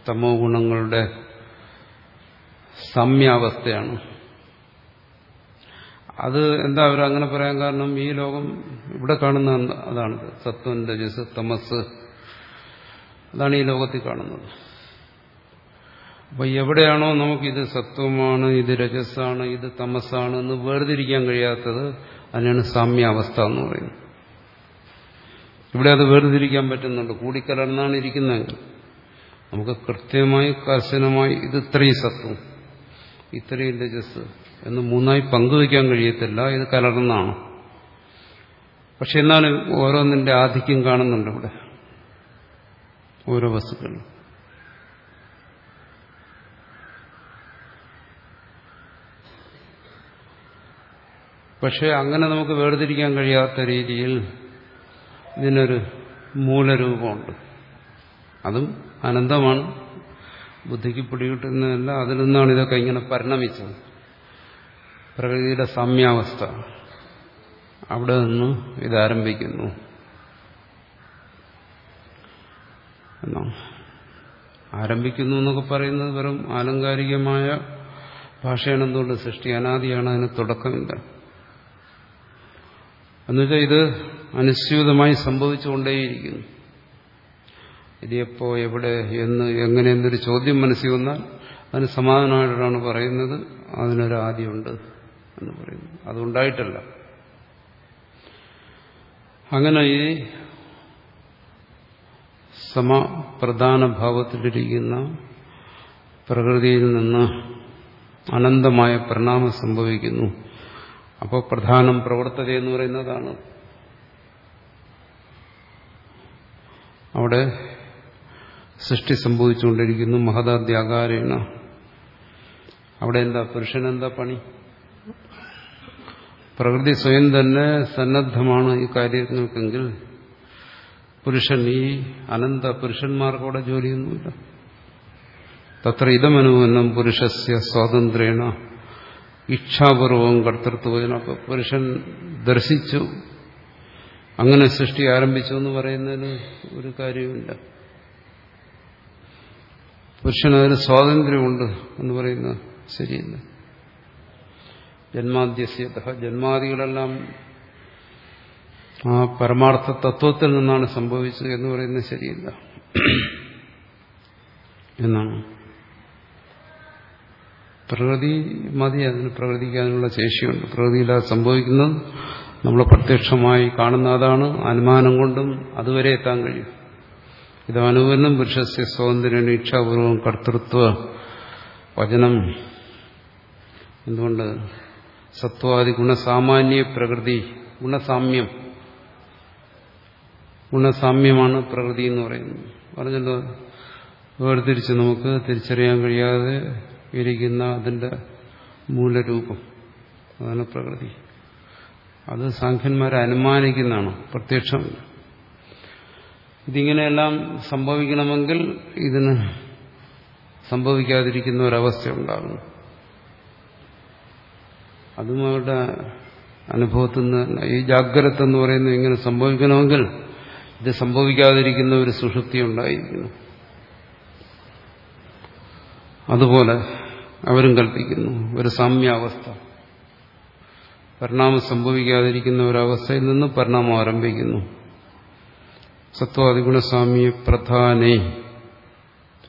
തമോ ഗുണങ്ങളുടെ സമ്യാവസ്ഥയാണ് അത് എന്താ അവർ അങ്ങനെ പറയാൻ കാരണം? ഈ ലോകം ഇവിടെ കാണുന്ന അതാണ്. സത്വം രജസ് തമസ്. അതാണ് ഈ ലോകത്തിൽ കാണുന്നത്. അപ്പൊ എവിടെയാണോ നമുക്കിത് സത്വമാണ് ഇത് രജസ്സാണ് ഇത് തമസാണ് എന്ന് വേർതിരിക്കാൻ കഴിയാത്തത് അതിനാണ് സാമ്യാവസ്ഥ എന്ന് പറയുന്നത്. ഇവിടെ അത് വേർതിരിക്കാൻ പറ്റുന്നുണ്ട്. കൂടിക്കലർന്നാണ് ഇരിക്കുന്നതെങ്കിൽ നമുക്ക് കൃത്യമായി കർശനമായി ഇത് ഇത്രയും സത്വം ഇത്രയും രജസ് എന്ന് മൂന്നായി പങ്കുവയ്ക്കാൻ കഴിയത്തില്ല. ഇത് കലർന്നാണ്. പക്ഷെ എന്നാലും ഓരോന്നിന്റെ ആധിക്യം കാണുന്നുണ്ട് ഇവിടെ. ഓരോ വസ്തുക്കളിലും. പക്ഷെ അങ്ങനെ നമുക്ക് വേർതിരിക്കാൻ കഴിയാത്ത രീതിയിൽ ഇതിനൊരു മൂലരൂപമുണ്ട്. അതും അനന്തമാണ്. ബുദ്ധിക്ക് പിടികിട്ടുന്നതല്ല അതിൽ നിന്നാണ് ഇതൊക്കെ ഇങ്ങനെ പരിണമിച്ചത്. പ്രകൃതിയുടെ സാമ്യാവസ്ഥ അവിടെ നിന്ന് ഇതാരംഭിക്കുന്നു. എന്നാ ആരംഭിക്കുന്നു എന്നൊക്കെ പറയുന്നത് വെറും ആലങ്കാരികമായ ഭാഷയാണ് എന്തുകൊണ്ട് സൃഷ്ടി അനാദിയാണ് അതിന് തുടക്കമില്ല. എന്നുവെച്ചാൽ ഇത് അനുസ്യൂതമായി സംഭവിച്ചുകൊണ്ടേയിരിക്കുന്നു. ഇത് എപ്പോ എവിടെ എന്ന് എങ്ങനെ എന്നൊരു ചോദ്യം മനസ്സിൽ വന്നാൽ അതിന് സമാധാനമായിട്ടാണ് പറയുന്നത്. അതിനൊരു ആദ്യമുണ്ട് എന്ന് പറയുന്നു. അതുണ്ടായിട്ടല്ല. അങ്ങനെ ഈ സമപ്രധാന ഭാവത്തിലിരിക്കുന്ന പ്രകൃതിയിൽ നിന്ന് അനന്തമായ പരിണാമം സംഭവിക്കുന്നു. അപ്പോൾ പ്രധാനം പ്രവർത്തത എന്ന് പറയുന്നതാണ്. അവിടെ സൃഷ്ടി സംഭവിച്ചുകൊണ്ടിരിക്കുന്നു മഹതാദ്യാകാരേണ അവിടെ എന്താ പുരുഷനെന്താ പണി? പ്രകൃതി സ്വയം തന്നെ സന്നദ്ധമാണ് ഈ കാര്യങ്ങൾക്കെങ്കിൽ. പുരുഷൻ ഈ അനന്ത പുരുഷന്മാർക്കവിടെ ജോലിയൊന്നുമില്ല. തത്ര ഇതമനുവന്നം പുരുഷസ്യ സ്വാതന്ത്ര്യേണ ഇച്ഛാപൂർവം കർത്തൃത്വം അപ്പൊ പുരുഷൻ ദർശിച്ചു. അങ്ങനെ സൃഷ്ടി ആരംഭിച്ചു എന്ന് പറയുന്നതിന് ഒരു കാര്യവുമില്ല. പുരുഷനതിന് സ്വാതന്ത്ര്യമുണ്ട് എന്ന് പറയുന്നത് ശരിയല്ല. ജന്മാദ്യസ്യത ജന്മാദികളെല്ലാം ആ പരമാർത്ഥ തത്വത്തിൽ നിന്നാണ് സംഭവിച്ചത് എന്ന് പറയുന്നത് ശരിയല്ല. എന്നാണ്. പ്രകൃതി മതി അതിന് പ്രകൃതിക്ക് അതിനുള്ള ശേഷിയുണ്ട്. പ്രകൃതിയില്ലാതെ സംഭവിക്കുന്നത് നമ്മൾ പ്രത്യക്ഷമായി കാണുന്ന അതാണ് അനുമാനം കൊണ്ടും അതുവരെ എത്താൻ കഴിയും. ഇത് അനുകൂലം പുരുഷസ്യ സ്വാതന്ത്ര്യം ഇച്ഛാപൂർവം കർത്തൃത്വ വചനം. എന്തുകൊണ്ട്? സത്വാദി ഗുണസാമാന്യ പ്രകൃതി ഗുണസാമ്യം. ഗുണസാമ്യമാണ് പ്രകൃതി എന്ന് പറയുന്നത്. പറഞ്ഞല്ലോ വേർതിരിച്ച് നമുക്ക് തിരിച്ചറിയാൻ കഴിയാതെ ഇരിക്കുന്ന അതിന്റെ മൂലരൂപം അതാണ് പ്രകൃതി. അത് സാഖ്യന്മാരെ അനുമാനിക്കുന്നതാണ് പ്രത്യക്ഷമല്ല ഇതിങ്ങനെയെല്ലാം സംഭവിക്കണമെങ്കിൽ ഇതിന് സംഭവിക്കാതിരിക്കുന്ന ഒരവസ്ഥ ഉണ്ടാകുന്നു. അതും അവരുടെ അനുഭവത്തിൽ നിന്ന് ഈ ജാഗ്രത എന്ന് പറയുന്നത് ഇങ്ങനെ സംഭവിക്കണമെങ്കിൽ ഇത് സംഭവിക്കാതിരിക്കുന്ന ഒരു സുഷുപ്തി ഉണ്ടായിരിക്കുന്നു. അതുപോലെ അവരും കൽപ്പിക്കുന്നു. ഒരു സാമ്യാവസ്ഥ. പരിണാമം സംഭവിക്കാതിരിക്കുന്ന ഒരവസ്ഥയിൽ നിന്ന് പരിണാമം ആരംഭിക്കുന്നു. സത്വാദിഗുണസാമ്യ പ്രധാനേ.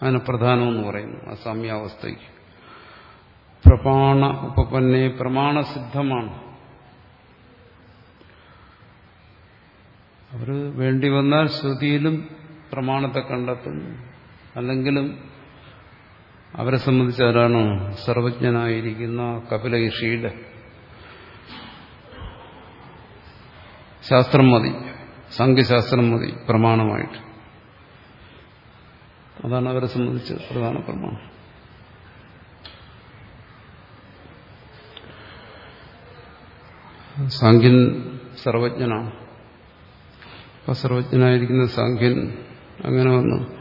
അതിന് പ്രധാനമെന്ന് പറയുന്നു ആ സാമ്യാവസ്ഥയ്ക്ക്. പ്രമാണ ഉപപന്നെ പ്രമാണസിദ്ധമാണ്. അവർ വേണ്ടി വന്നാൽ ശ്രുതിയിലും പ്രമാണത്തെ കണ്ടെത്തും. അല്ലെങ്കിലും അവരെ സംബന്ധിച്ച് ആരാണോ സർവജ്ഞനായിരിക്കുന്ന കപില ഋഷിയുടെ ശാസ്ത്രം മതി സംഖ്യശാസ്ത്രം മതി പ്രമാണമായിട്ട്. അതാണ് അവരെ സംബന്ധിച്ച് പ്രധാന പ്രമാണം. സാഖ്യൻ സർവജ്ഞനാണ്. അപ്പൊ സർവജ്ഞനായിരിക്കുന്ന സാഖ്യൻ അങ്ങനെ വന്നു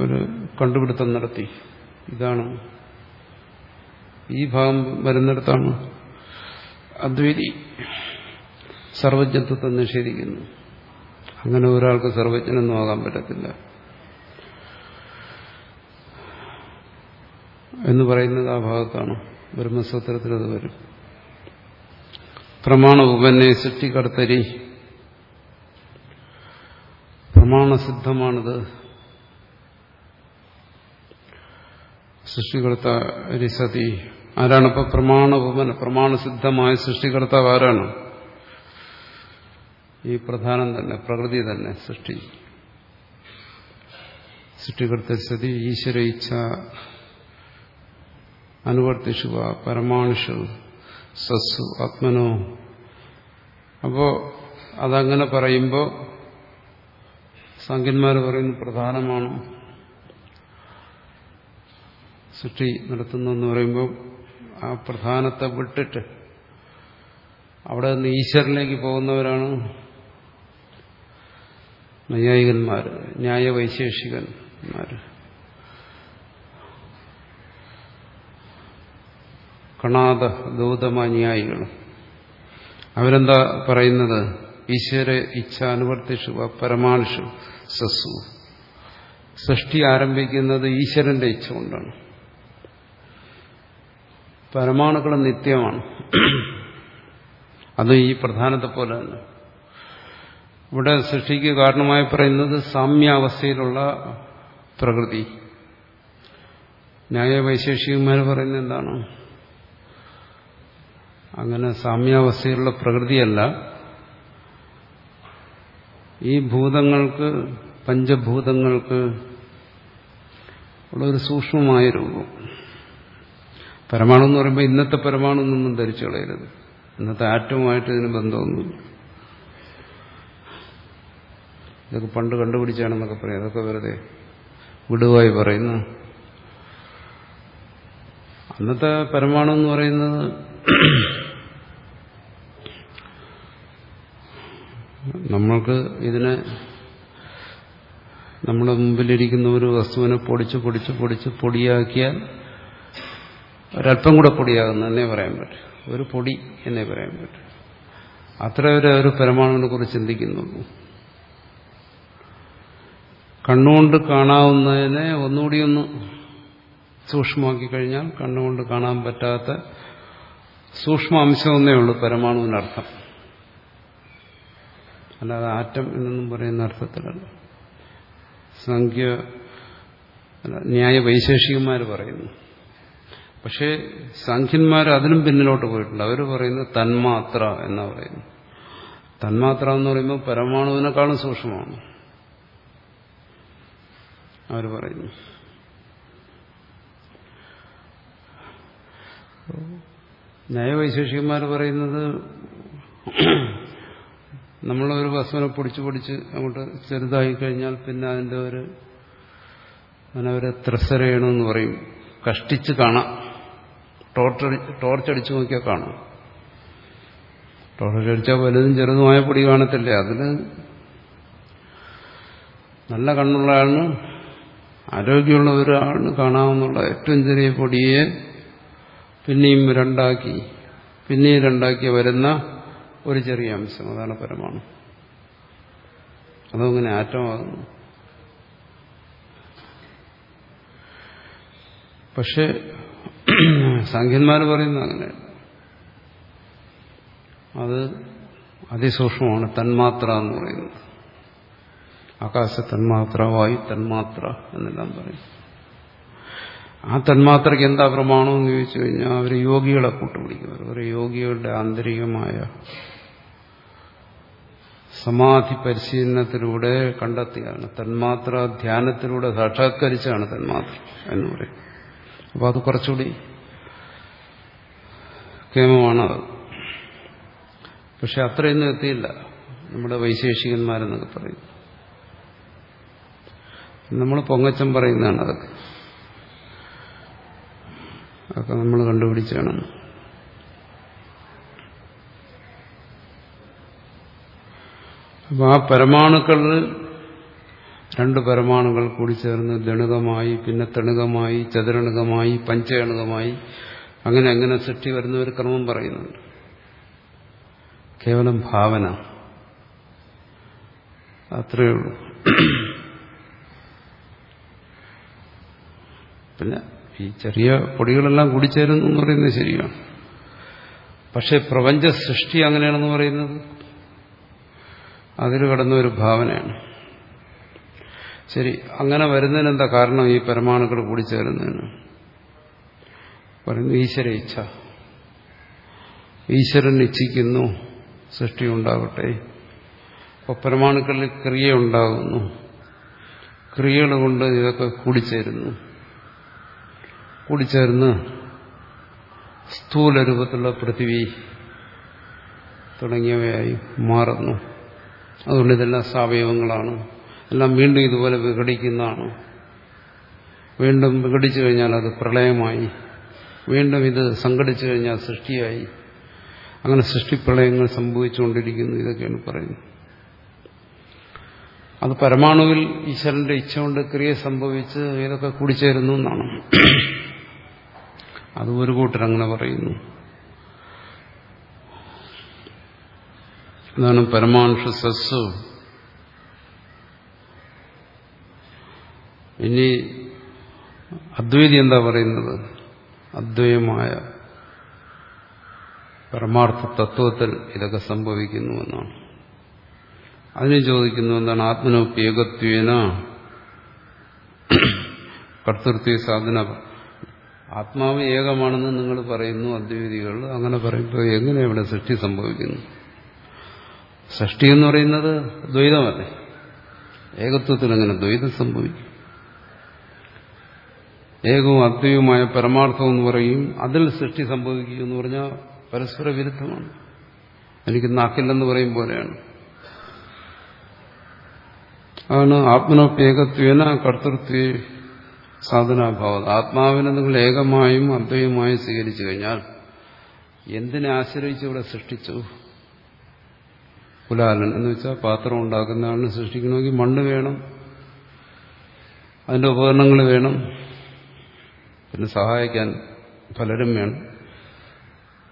ഒരു കണ്ടുപിടുത്തം നടത്തി. ഇതാണ് ഈ ഭാഗം വരുന്നിടത്താണ്. അദ്വൈതി സർവജ്ഞത്വത്തെ നിഷേധിക്കുന്നു. അങ്ങനെ ഒരാൾക്ക് സർവജ്ഞനൊന്നും ആകാൻ പറ്റത്തില്ല. എന്ന് പറയുന്നത് ആ ഭാഗത്താണ്. ബ്രഹ്മസൂത്രത്തിൽ അത് വരും. പ്രമാണ ഉപന്നെ സൃഷ്ടികർത്തരി. പ്രമാണസിദ്ധമാണിത്. സൃഷ്ടികർത്ത സതി ആരാണ് ഇപ്പൊ പ്രമാണ ഉപമന പ്രമാണസിദ്ധമായ സൃഷ്ടികർത്താവ് ആരാണ്? ഈ പ്രധാനം തന്നെ പ്രകൃതി തന്നെ സൃഷ്ടി. സൃഷ്ടികർത്ത സതി ഈശ്വര ഇച്ഛ അനുവർത്തിഷു പരമാണുഷു സസ്സു ആത്മനോ. അപ്പോ അതങ്ങനെ പറയുമ്പോൾ സംഖ്യന്മാർ പറയുന്നു പ്രധാനമാണ്. സൃഷ്ടി നടത്തുന്നു എന്ന് പറയുമ്പോൾ ആ പ്രധാനത്തെ വിട്ടിട്ട് അവിടെ നിന്ന് ഈശ്വരനിലേക്ക് പോകുന്നവരാണ് നൈയായികന്മാർ ന്യായവൈശേഷികന്മാർ കണാദ ഗൗതമാന്യായികൾ അവരെന്താ പറയുന്നത്? ഈശ്വര ഇച്ഛ അനുവർത്തിഷു പരമാനുഷു സസ്സു. സൃഷ്ടി ആരംഭിക്കുന്നത് ഈശ്വരന്റെ ഇച്ഛ കൊണ്ടാണ്. പരമാണുക്കൾ നിത്യമാണ്. അത് ഈ പ്രധാനത്തെ പോലെ തന്നെ. ഇവിടെ സൃഷ്ടിക്ക് കാരണമായി പറയുന്നത് സാമ്യാവസ്ഥയിലുള്ള പ്രകൃതി. ന്യായവൈശേഷികന്മാർ പറയുന്നത് എന്താണ്? അങ്ങനെ സാമ്യാവസ്ഥയിലുള്ള പ്രകൃതിയല്ല. ഈ ഭൂതങ്ങൾക്ക് പഞ്ചഭൂതങ്ങൾക്ക് ഉള്ള ഒരു സൂക്ഷ്മമായ രൂപം. പരമാണു എന്ന് പറയുമ്പോൾ ഇന്നത്തെ പരമാണു എന്നൊന്നും ധരിച്ചു കളയരുത്. ഇന്നത്തെ ആറ്റവുമായിട്ട് ഇതിന് ബന്ധമൊന്നുമില്ല. ഇതൊക്കെ പണ്ട് കണ്ടുപിടിച്ചാണെന്നൊക്കെ പറയാം. അതൊക്കെ വെറുതെ വിടുവായി പറയുന്നു അന്നത്തെ പരമാണു എന്ന് പറയുന്നത് നമ്മൾക്ക് ഇതിനെ നമ്മുടെ മുമ്പിലിരിക്കുന്ന ഒരു വസ്തുവിനെ പൊടിച്ച് പൊടിച്ച് പൊടിച്ച് പൊടിയാക്കിയാൽ ഒരല്പം കൂടെ പൊടിയാകുന്ന എന്നേ പറയാൻ പറ്റും. ഒരു പൊടി എന്നേ പറയാൻ പറ്റും. അത്ര ഒരു ഒരു പരമാണുവിനെ കുറിച്ച് ചിന്തിക്കുന്നുള്ളൂ. കണ്ണുകൊണ്ട് കാണാവുന്നതിനെ ഒന്നുകൂടി ഒന്ന് സൂക്ഷ്മമാക്കി കഴിഞ്ഞാൽ കണ്ണുകൊണ്ട് കാണാൻ പറ്റാത്ത സൂക്ഷ്മ അംശമെന്നേ ഉള്ളൂ പരമാണുവിനർത്ഥം. അല്ലാതെ ആറ്റം എന്നൊന്നും പറയുന്ന അർത്ഥത്തിലല്ല. സംഖ്യ ന്യായ വൈശേഷികന്മാർ പറയുന്നു. പക്ഷേ സംഖ്യന്മാർ അതിനും പിന്നിലോട്ട് പോയിട്ടുണ്ട്. അവർ പറയുന്നത് തന്മാത്ര എന്നാ പറയുന്നു തന്മാത്ര എന്ന് പറയുമ്പോൾ പരമാണുവിനേക്കാളും സൂക്ഷ്മമാണ്. അവർ പറയുന്നു. ന്യായവൈശേഷികന്മാർ പറയുന്നത് നമ്മളൊരു വസ്തുവിനെ പൊടിച്ച് പൊടിച്ച് അങ്ങോട്ട് ചെറുതായി കഴിഞ്ഞാൽ പിന്നെ അതിന്റെ ഒരു അവരെ ത്രസരയണമെന്ന് പറയും. കഷ്ടിച്ച് കാണാം. ടോർച്ചടി ടോർച്ചടിച്ചു നോക്കിയാൽ കാണാം. ടോർച്ചടിച്ചാൽ വലുതും ചെറുതുമായ പൊടി കാണത്തില്ലേ? അതിന് നല്ല കണ്ണുള്ള ആളിന് ആരോഗ്യമുള്ള ഒരാളിന് കാണാമെന്നുള്ള ഏറ്റവും ചെറിയ പൊടിയെ പിന്നെയും രണ്ടാക്കി പിന്നെയും രണ്ടാക്കി വരുന്ന ഒരു ചെറിയ അംശം. അതാണ് പരമാണു. അതങ്ങനെ ആറ്റമാകുന്നു. പക്ഷെ സാഖ്യന്മാർ പറയുന്നത് അങ്ങനെ അത് അതിസൂക്ഷ്മമാണ്. തന്മാത്ര എന്ന് പറയുന്നത്. ആകാശ തന്മാത്ര വായു തന്മാത്ര എന്നെല്ലാം പറയും. ആ തന്മാത്രയ്ക്ക് എന്താ പ്രമാണം എന്ന് ചോദിച്ചു കഴിഞ്ഞാൽ അവർ യോഗികളെ കൂട്ടുപിടിക്കും അവർ യോഗികളുടെ ആന്തരികമായ സമാധി പരിശീലനത്തിലൂടെ കണ്ടെത്തിയാണ്. തന്മാത്ര ധ്യാനത്തിലൂടെ സാക്ഷാത്കരിച്ചാണ് തന്മാത്ര എന്ന് പറയും അപ്പോൾ അത് കുറച്ചുകൂടി കേമമാണത് പക്ഷെ അത്രയൊന്നും എത്തിയില്ല. നമ്മുടെ വൈശേഷികന്മാരെന്നൊക്കെ പറയും. നമ്മൾ പൊങ്ങച്ചം പറയുന്നതാണ് അതൊക്കെ. അതൊക്കെ നമ്മൾ കണ്ടുപിടിച്ചാണ്. അപ്പൊ ആ പരമാണുക്കളിൽ രണ്ട് പരമാണുകൾ കൂടി ചേർന്ന് ദണുകമായി പിന്നെ തണുകമായി ചതുരണുകമായി പഞ്ചഗണുകമായി അങ്ങനെ അങ്ങനെ സൃഷ്ടി വരുന്ന ഒരു ക്രമം പറയുന്നുണ്ട്. കേവലം ഭാവന. അത്രയേ ഉള്ളൂ. പിന്നെ ഈ ചെറിയ പൊടികളെല്ലാം കൂടിച്ചേരുന്നു എന്ന് പറയുന്നത് ശരിയാണ്. പക്ഷെ പ്രപഞ്ച സൃഷ്ടി അങ്ങനെയാണെന്ന് പറയുന്നത് അതിൽ കടന്ന ഒരു ഭാവനയാണ്. ശരി അങ്ങനെ വരുന്നതിന് എന്താ കാരണം ഈ പരമാണുക്കൾ കൂടിച്ചേരുന്നതിന് പറയുന്നു ഈശ്വര ഇച്ഛ. ഈശ്വരൻ ഇച്ഛിക്കുന്നു സൃഷ്ടി ഉണ്ടാകട്ടെ അപ്പോൾ പരമാണുക്കളിൽ ക്രിയ ഉണ്ടാകുന്നു. ക്രിയകൾ കൊണ്ട് ഇതൊക്കെ കൂടിച്ചേരുന്നു. കൂടിച്ചേർന്ന് സ്ഥൂല രൂപത്തിലുള്ള പൃഥിവി തുടങ്ങിയവയായി മാറുന്നു. അതുകൊണ്ട് ഇതെല്ലാം സാവയവങ്ങളാണ്. എല്ലാം വീണ്ടും ഇതുപോലെ വിഘടിക്കുന്നതാണ്. വീണ്ടും വിഘടിച്ചു കഴിഞ്ഞാൽ അത് പ്രളയമായി വീണ്ടും ഇത് സംഘടിച്ചു കഴിഞ്ഞാൽ സൃഷ്ടിയായി. അങ്ങനെ സൃഷ്ടിപ്രളയങ്ങൾ സംഭവിച്ചുകൊണ്ടിരിക്കുന്നു ഇതൊക്കെയാണ് പറയുന്നത്. അത് പരമാണുവിൽ ഈശ്വരന്റെ ഇച്ഛ കൊണ്ട് ക്രിയ സംഭവിച്ച് ഇതൊക്കെ കൂടിച്ചേരുന്നു എന്നാണ്. അത് ഒരു കൂട്ടർ അങ്ങനെ പറയുന്നു. അതാണ് പരമാണുഷ സസ് ഇനി അദ്വൈതി എന്താ പറയുന്നത്? അദ്വൈതമായ പരമാർത്ഥ തത്വത്തിൽ ഇതൊക്കെ സംഭവിക്കുന്നു എന്നാണ്. അതിന് ചോദിക്കുന്നു എന്താണ് ആത്മനോപ്യേകത്വേന കർത്തൃത്വ സാധന. ആത്മാവ് ഏകമാണെന്ന് നിങ്ങൾ പറയുന്നു അദ്വൈതികൾ അങ്ങനെ പറയുമ്പോൾ എങ്ങനെ ഇവിടെ സൃഷ്ടി സംഭവിക്കുന്നു? സൃഷ്ടി എന്ന് പറയുന്നത് ദ്വൈതമല്ലേ? ഏകത്വത്തിൽ അങ്ങനെ ദ്വൈതം സംഭവിക്കും. ഏകവും അദ്വൈവുമായ പരമാർത്ഥം എന്ന് പറയും. അതിൽ സൃഷ്ടി സംഭവിക്കുക എന്ന് പറഞ്ഞാൽ പരസ്പര വിരുദ്ധമാണ്. എനിക്ക് നാക്കില്ലെന്ന് പറയും പോലെയാണ്. ആണ് ആത്മനോപ്യേകത്വേന കർത്തൃത്വ സാധനാഭാവം. ആത്മാവിനെ നിങ്ങൾ ഏകമായും അദ്വൈവുമായും സ്വീകരിച്ചു കഴിഞ്ഞാൽ എന്തിനെ ആശ്രയിച്ച് ഇവിടെ സൃഷ്ടിച്ചു? കുലാലൻ എന്ന് വെച്ചാൽ പാത്രം ഉണ്ടാക്കുന്ന ആളിനെ സൃഷ്ടിക്കണമെങ്കിൽ മണ്ണ് വേണം. അതിന്റെ ഉപകരണങ്ങൾ വേണം. പിന്നെ സഹായിക്കാൻ പലരും വേണം.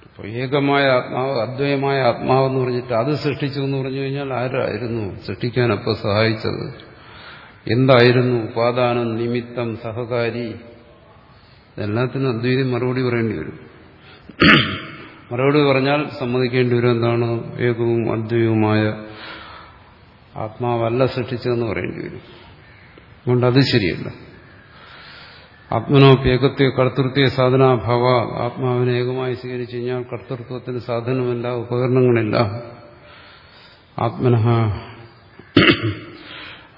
അപ്പോൾ ഏകമായ ആത്മാവ് അദ്വയമായ ആത്മാവെന്ന് പറഞ്ഞിട്ട് അത് സൃഷ്ടിച്ചു എന്ന് പറഞ്ഞു കഴിഞ്ഞാൽ ആരായിരുന്നു സൃഷ്ടിക്കാൻ അപ്പോൾ സഹായിച്ചത്? എന്തായിരുന്നു ഉപാദാനം നിമിത്തം സഹകാരി? എല്ലാത്തിനും അദ്വൈതം മറുപടി പറയേണ്ടി വരും. മറുപടി പറഞ്ഞാൽ സമ്മതിക്കേണ്ടി വരും എന്താണ് ഏകവും അദ്വൈതവുമായ ആത്മാവല്ല സൃഷ്ടിച്ചതെന്ന് പറയേണ്ടി വരും. അതുകൊണ്ട് അത് ശരിയല്ല. ആത്മനോപ്യേകത്വ കർത്തൃത്വ സാധനാഭാവ ആത്മാവിനെ ഏകമായി സ്വീകരിച്ചു കഴിഞ്ഞാൽ കർത്തൃത്വത്തിന് സാധനമില്ല ഉപകരണങ്ങളില്ല. ആത്മന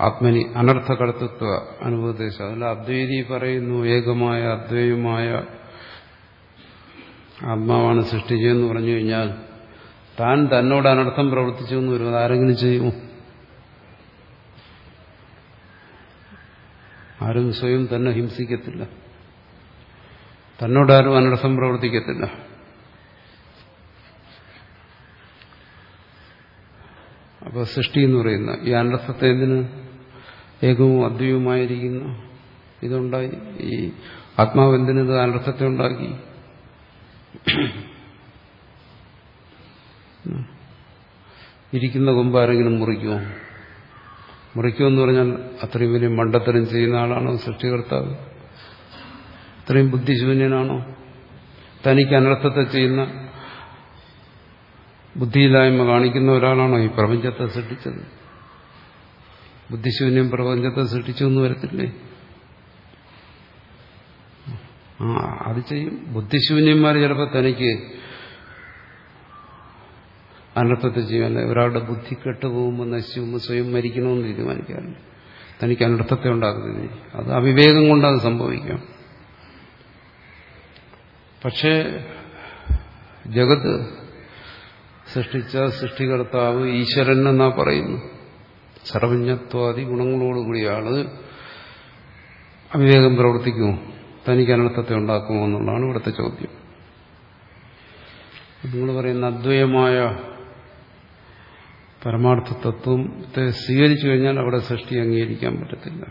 ആത്മനി അനർത്ഥ കർത്തൃത്വ അനുഭവദേശം അതിൽ അദ്വൈതി പറയുന്നു ഏകമായ അദ്വൈതമായ ആത്മാവാണ് സൃഷ്ടിച്ചതെന്ന് പറഞ്ഞു കഴിഞ്ഞാൽ താൻ തന്നോട് അനർത്ഥം പ്രവർത്തിച്ചു എന്ന് വരും അതാരെങ്കിലും ചെയ്യുമോ? ആരും സ്വയം തന്നെ ഹിംസിക്കത്തില്ല. തന്നോടാരും അനർത്ഥം പ്രവർത്തിക്കത്തില്ല. അപ്പോൾ സൃഷ്ടി എന്ന് പറയുന്ന ഈ അനർത്ഥത്തെ എന്തിന്? ഏകവും അദ്വൈവുമായിരിക്കുന്ന ഇതുണ്ടായി. ഈ ആത്മാവ് എന്തിനത് അനർത്ഥത്തെ ഉണ്ടാക്കി? ഇരിക്കുന്ന കൊമ്പ് ആരെങ്കിലും മുറിക്കുമോ മുറിക്കുമെന്ന് പറഞ്ഞാൽ അത്രയും വലിയ മണ്ടത്തരം ചെയ്യുന്ന ആളാണോ സൃഷ്ടികർത്താവ്? അത്രയും ബുദ്ധിശൂന്യനാണോ? തനിക്ക് അനർത്ഥത്തെ ചെയ്യുന്ന ബുദ്ധിയില്ലായ്മ കാണിക്കുന്ന ഒരാളാണോ ഈ പ്രപഞ്ചത്തെ സൃഷ്ടിച്ചത്? ബുദ്ധിശൂന്യം പ്രപഞ്ചത്തെ സൃഷ്ടിച്ചു എന്ന് വരത്തില്ലേ? ആ അത് ചെയ്യും. ബുദ്ധിശൂന്യന്മാർ ചിലപ്പോൾ തനിക്ക് അനർത്ഥത്തെ ചെയ്യാൻ ഒരാളുടെ ബുദ്ധി കെട്ടുപോകുമ്പോൾ നശിക്കുമ്പോൾ സ്വയം മരിക്കണമെന്ന് തീരുമാനിക്കാറുണ്ട് തനിക്ക് അനർത്ഥത്തെ ഉണ്ടാക്കുന്നത് അത് അവിവേകം കൊണ്ട് അത് സംഭവിക്കാം. പക്ഷേ ജഗത് സൃഷ്ടിച്ച സൃഷ്ടികർത്താവ് ഈശ്വരൻ എന്നാ പറയുന്നു. സർവജ്ഞത്വാദി ഗുണങ്ങളോടുകൂടിയ ആൾ അവിവേകം പ്രവർത്തിക്കുമോ? തനിക്ക് അനർത്ഥത്തെ ഉണ്ടാക്കുമോ എന്നുള്ളതാണ് ഇവിടുത്തെ ചോദ്യം. നിങ്ങൾ പറയുന്ന അദ്വൈതമായ പരമാർത്ഥ തത്വത്തെ സ്വീകരിച്ചു കഴിഞ്ഞാൽ അവിടെ സൃഷ്ടി അംഗീകരിക്കാൻ പറ്റത്തില്ല.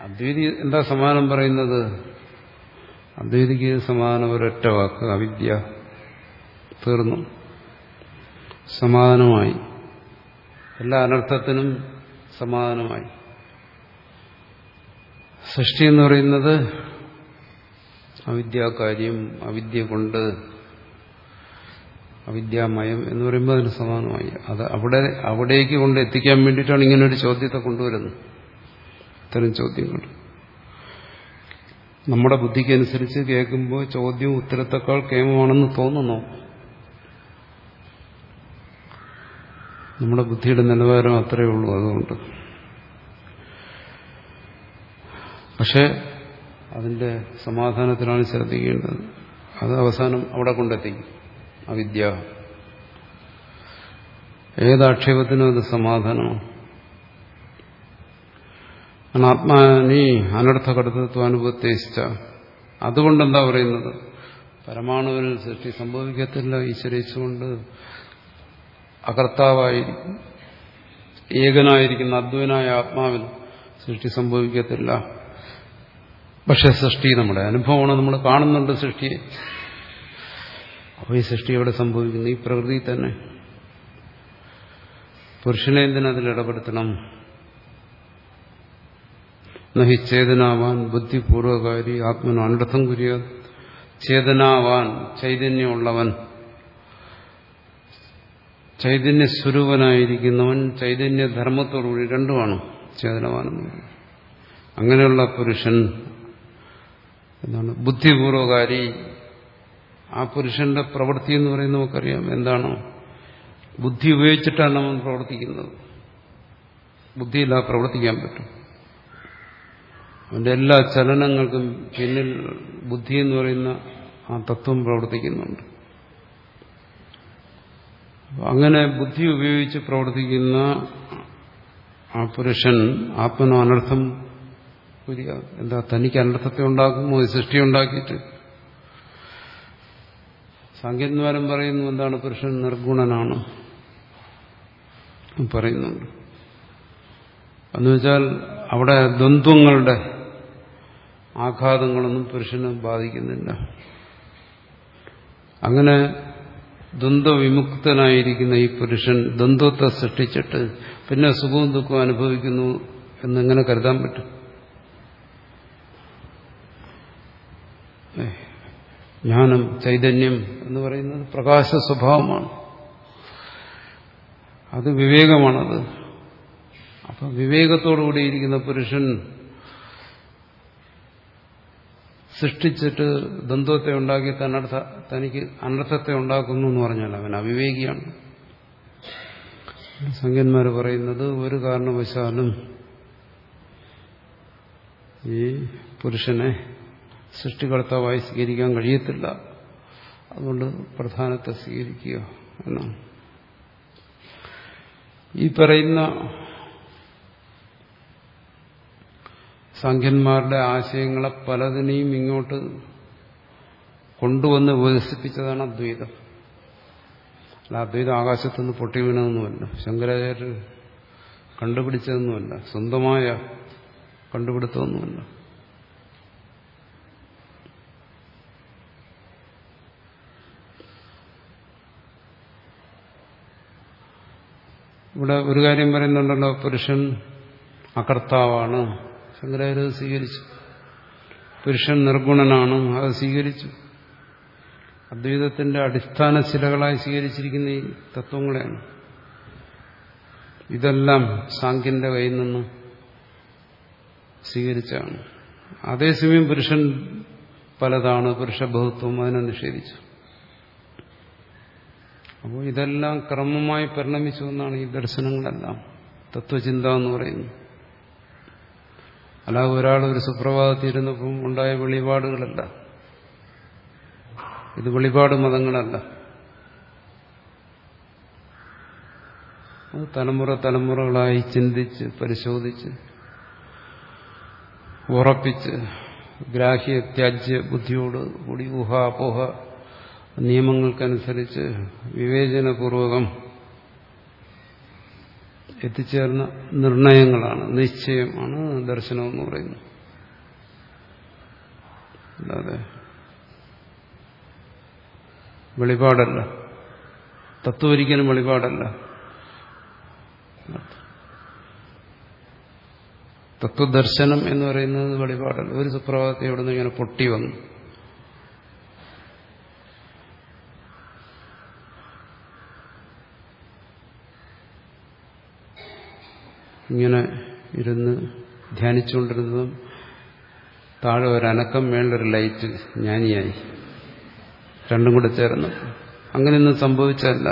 അദ്വൈതി എന്താ സമാനം പറയുന്നത്? അദ്വൈതിക്ക് സമാനം ഒരൊറ്റ വാക്ക് അവിദ്യ. തീർന്നു. സമാധാനമായി എല്ലാ അനർത്ഥത്തിനും സമാധാനമായി സൃഷ്ടി എന്ന് പറയുന്നത് അവിദ്യാകാര്യം അവിദ്യ കൊണ്ട് അവിദ്യാമയം എന്ന് പറയുമ്പോൾ അതിന് സമാനമായി. അത് അവിടെ അവിടേക്ക് കൊണ്ട് എത്തിക്കാൻ വേണ്ടിയിട്ടാണ് ഇങ്ങനെ ഒരു ചോദ്യത്തെ കൊണ്ടുവരുന്നത്. ഇത്തരം ചോദ്യങ്ങൾ. നമ്മുടെ ബുദ്ധിക്കനുസരിച്ച് കേൾക്കുമ്പോൾ ചോദ്യം ഉത്തരത്തെക്കാൾ കേമമാണെന്ന് തോന്നുന്നു. നമ്മുടെ ബുദ്ധിയുടെ നിലവാരം അത്രയേ ഉള്ളൂ അതുകൊണ്ട്. പക്ഷെ അതിന്റെ സമാധാനത്തിലാണ് ശ്രദ്ധിക്കേണ്ടത്. അത് അവസാനം അവിടെ കൊണ്ടെത്തിക്കും. അവിദ്യ. ഏതാക്ഷേപത്തിനും അത് സമാധാനമാണ്. ആത്മാനി അനർത്ഥ കടത്തത്വ അനുഭവത്തേശിച്ച അതുകൊണ്ടെന്താ പറയുന്നത്? പരമാണുവിൽ സൃഷ്ടി സംഭവിക്കത്തില്ല ഈശ്വരിച്ചുകൊണ്ട് അകർത്താവായിരിക്കും ഏകനായിരിക്കുന്ന അദ്വൈനായ ആത്മാവിൽ സൃഷ്ടി സംഭവിക്കത്തില്ല. പക്ഷെ സൃഷ്ടി നമ്മുടെ അനുഭവമാണ്. നമ്മൾ കാണുന്നുണ്ട് സൃഷ്ടിയെ. ഈ സൃഷ്ടി എവിടെ സംഭവിക്കുന്നു ഈ പ്രകൃതി തന്നെ. പുരുഷനെ എന്തിനതിൽ ഇടപെടുത്തണം? നഹി ചേതനാവാൻ ബുദ്ധിപൂർവകാരി ആത്മനോ അനർത്ഥം കുരിയ. ചേതനാവാൻ ചൈതന്യമുള്ളവൻ. ചൈതന്യ സ്വരൂപനായിരിക്കുന്നവൻ ചൈതന്യധർമ്മത്തോടുകൂടി രണ്ടുമാണ് ചേതനവാനെന്ന് അങ്ങനെയുള്ള പുരുഷൻ എന്താണ് ബുദ്ധിപൂർവകാരി ആ പുരുഷന്റെ പ്രവൃത്തി എന്ന് പറയുന്നത് നമുക്കറിയാം. എന്താണോ? ബുദ്ധി ഉപയോഗിച്ചിട്ടാണ് അവൻ പ്രവർത്തിക്കുന്നത്. ബുദ്ധിയില്ലാതെ പ്രവർത്തിക്കാൻ പറ്റും. അവന്റെ എല്ലാ ചലനങ്ങൾക്കും പിന്നിൽ ബുദ്ധി എന്ന് പറയുന്ന ആ തത്വം പ്രവർത്തിക്കുന്നുണ്ട്. അങ്ങനെ ബുദ്ധി ഉപയോഗിച്ച് പ്രവർത്തിക്കുന്ന ആ പുരുഷൻ ആത്മനോ അനർത്ഥം എന്താ തനിക്ക് അനർത്ഥത്തെ ഉണ്ടാക്കുമോ? സൃഷ്ടി ഉണ്ടാക്കിയിട്ട് സാങ്കേതികമാരും പറയുന്നു എന്താണ് പുരുഷൻ നിർഗുണനാണ് പറയുന്നുണ്ട്. എന്നുവെച്ചാൽ അവിടെ ദ്വന്ദ്വങ്ങളുടെ ആഘാതങ്ങളൊന്നും പുരുഷനെ ബാധിക്കുന്നില്ല. അങ്ങനെ ദ്വന്ദ്വവിമുക്തനായിരിക്കുന്ന ഈ പുരുഷൻ ദ്വന്ദ്വത്തെ സൃഷ്ടിച്ചിട്ട് പിന്നെ സുഖവും ദുഃഖവും അനുഭവിക്കുന്നു എന്നെങ്ങനെ കരുതാൻ പറ്റും? ജ്ഞാനം ചൈതന്യം എന്ന് പറയുന്നത് പ്രകാശ സ്വഭാവമാണ്. അത് വിവേകമാണത്. അപ്പൊ വിവേകത്തോടുകൂടിയിരിക്കുന്ന പുരുഷൻ സൃഷ്ടിച്ചിട്ട് ദ്വന്ദ്വത്തെ ഉണ്ടാക്കി തന്നർത്ഥ തനിക്ക് അനർത്ഥത്തെ ഉണ്ടാക്കുന്നു എന്ന് പറഞ്ഞാൽ അവൻ അവിവേകിയാണ്. സംഖ്യന്മാർ പറയുന്നത് ഒരു കാരണവശാലും ഈ പുരുഷനെ സൃഷ്ടികർത്താവായി സ്വീകരിക്കാൻ കഴിയത്തില്ല. അതുകൊണ്ട് പ്രധാനത്തെ സ്വീകരിക്കുക എന്നാണ്. ഈ പറയുന്ന സംഖ്യന്മാരുടെ ആശയങ്ങളെ പലതിനെയും ഇങ്ങോട്ട് കൊണ്ടുവന്ന് വികസിപ്പിച്ചതാണ് അദ്വൈതം. അല്ല അദ്വൈതം ആകാശത്തുനിന്ന് പൊട്ടി വീണതൊന്നുമല്ല ശങ്കരാചാര്യർ കണ്ടുപിടിച്ചതൊന്നുമല്ല. സ്വന്തമായ കണ്ടുപിടുത്തമൊന്നുമല്ല. ഇവിടെ ഒരു കാര്യം പറയുന്നുണ്ടല്ലോ പുരുഷൻ അകർത്താവാണ്. ശങ്കരാചാര്യ സ്വീകരിച്ചു. പുരുഷൻ നിർഗുണനാണ് അത് സ്വീകരിച്ചു. അദ്വൈതത്തിന്റെ അടിസ്ഥാന ശിലകളായി സ്വീകരിച്ചിരിക്കുന്ന ഈ തത്വങ്ങളെയാണ്. ഇതെല്ലാം സാങ്കിന്റെ കയ്യിൽ നിന്ന് സ്വീകരിച്ചാണ്. അതേസമയം പുരുഷൻ പലതാണ് പുരുഷബഹുത്വം അതിനെ നിഷേധിച്ചു. അപ്പോൾ ഇതെല്ലാം ക്രമമായി പരിണമിച്ചു എന്നാണ് ഈ ദർശനങ്ങളെല്ലാം. തത്വചിന്ത എന്ന് പറയുന്നത് അല്ലാതെ ഒരാൾ ഒരു സുപ്രഭാതത്തിരുന്നപ്പം ഉണ്ടായ വെളിപാടുകളല്ല. ഇത് വെളിപാട് മതങ്ങളല്ല. തലമുറ തലമുറകളായി ചിന്തിച്ച് പരിശോധിച്ച് ഉറപ്പിച്ച് ഗ്രാഹ്യ ത്യാജ്യ ബുദ്ധിയോട് കൂടി ഊഹാപോഹ നിയമങ്ങൾക്കനുസരിച്ച് വിവേചനപൂർവകം എത്തിച്ചേർന്ന നിർണയങ്ങളാണ് നിശ്ചയമാണ് ദർശനം എന്ന് പറയുന്നത് അല്ലാതെ വെളിപാടല്ല. തത്വരിക്കലും വെളിപാടല്ല. തത്വദർശനം എന്ന് പറയുന്നത് വെളിപാടല്ല. ഒരു സുപ്രഭാതത്തെ ഇവിടെ നിന്ന് ഇങ്ങനെ പൊട്ടി വന്നു. ഇങ്ങനെ ഇരുന്ന് ധ്യാനിച്ചുകൊണ്ടിരുന്നതും താഴെ ഒരനക്കം വേണ്ടൊരു ലൈറ്റ് ജ്ഞാനിയായി രണ്ടും കൂടെ ചേർന്ന്. അങ്ങനെയൊന്നും സംഭവിച്ചല്ല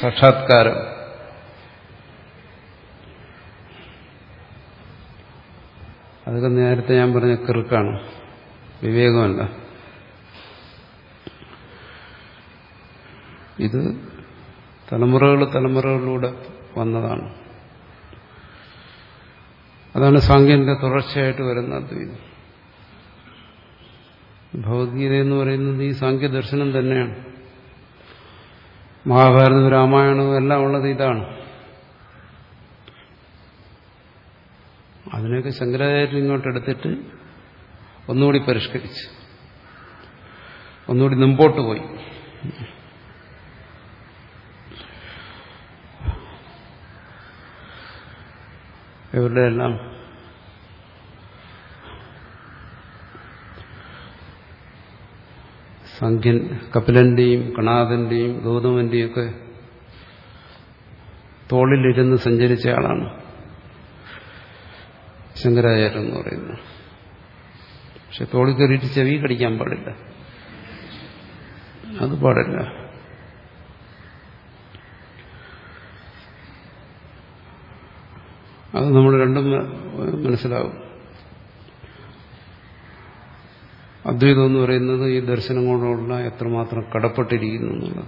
സാക്ഷാത്കാരം. അതൊക്കെ നേരത്തെ ഞാൻ പറഞ്ഞ കിറുക്കാണ് വിവേകമല്ല. ഇത് തലമുറകൾ തലമുറകളിലൂടെ വന്നതാണ്. അതാണ് സാങ്കേതിക തുടർച്ചയായിട്ട് വരുന്ന അദ്വൈതം ഭഗവത്ഗീത എന്ന് പറയുന്നത് ഈ സാങ്കേ ദർശനം തന്നെയാണ്. മഹാഭാരതവും രാമായണവും എല്ലാം ഉള്ളത് ഇതാണ്. അതിനെയൊക്കെ ശങ്കരാചാര്യൻ ഇങ്ങോട്ട് എടുത്തിട്ട് ഒന്നുകൂടി പരിഷ്കരിച്ച് ഒന്നുകൂടി മുമ്പോട്ട് പോയി. ഇവരുടെ എല്ലാം സംഖ്യൻ കപിലന്റെയും കണാദന്റെയും ഗൗതമന്റെയും ഒക്കെ തോളിലിരുന്ന് സഞ്ചരിച്ച ആളാണ് ശങ്കരാചാര്യൻ എന്ന് പറയുന്നത്. പക്ഷെ തോളിൽ കയറിയിട്ട് ചെവി കടിക്കാൻ പാടില്ല. അത് പാടില്ല. അത് നമ്മൾ രണ്ടും മനസ്സിലാവും അദ്വൈതം എന്ന് പറയുന്നത് ഈ ദർശനം കൊണ്ടുള്ള എത്രമാത്രം കടപ്പെട്ടിരിക്കുന്നു എന്നുള്ളത്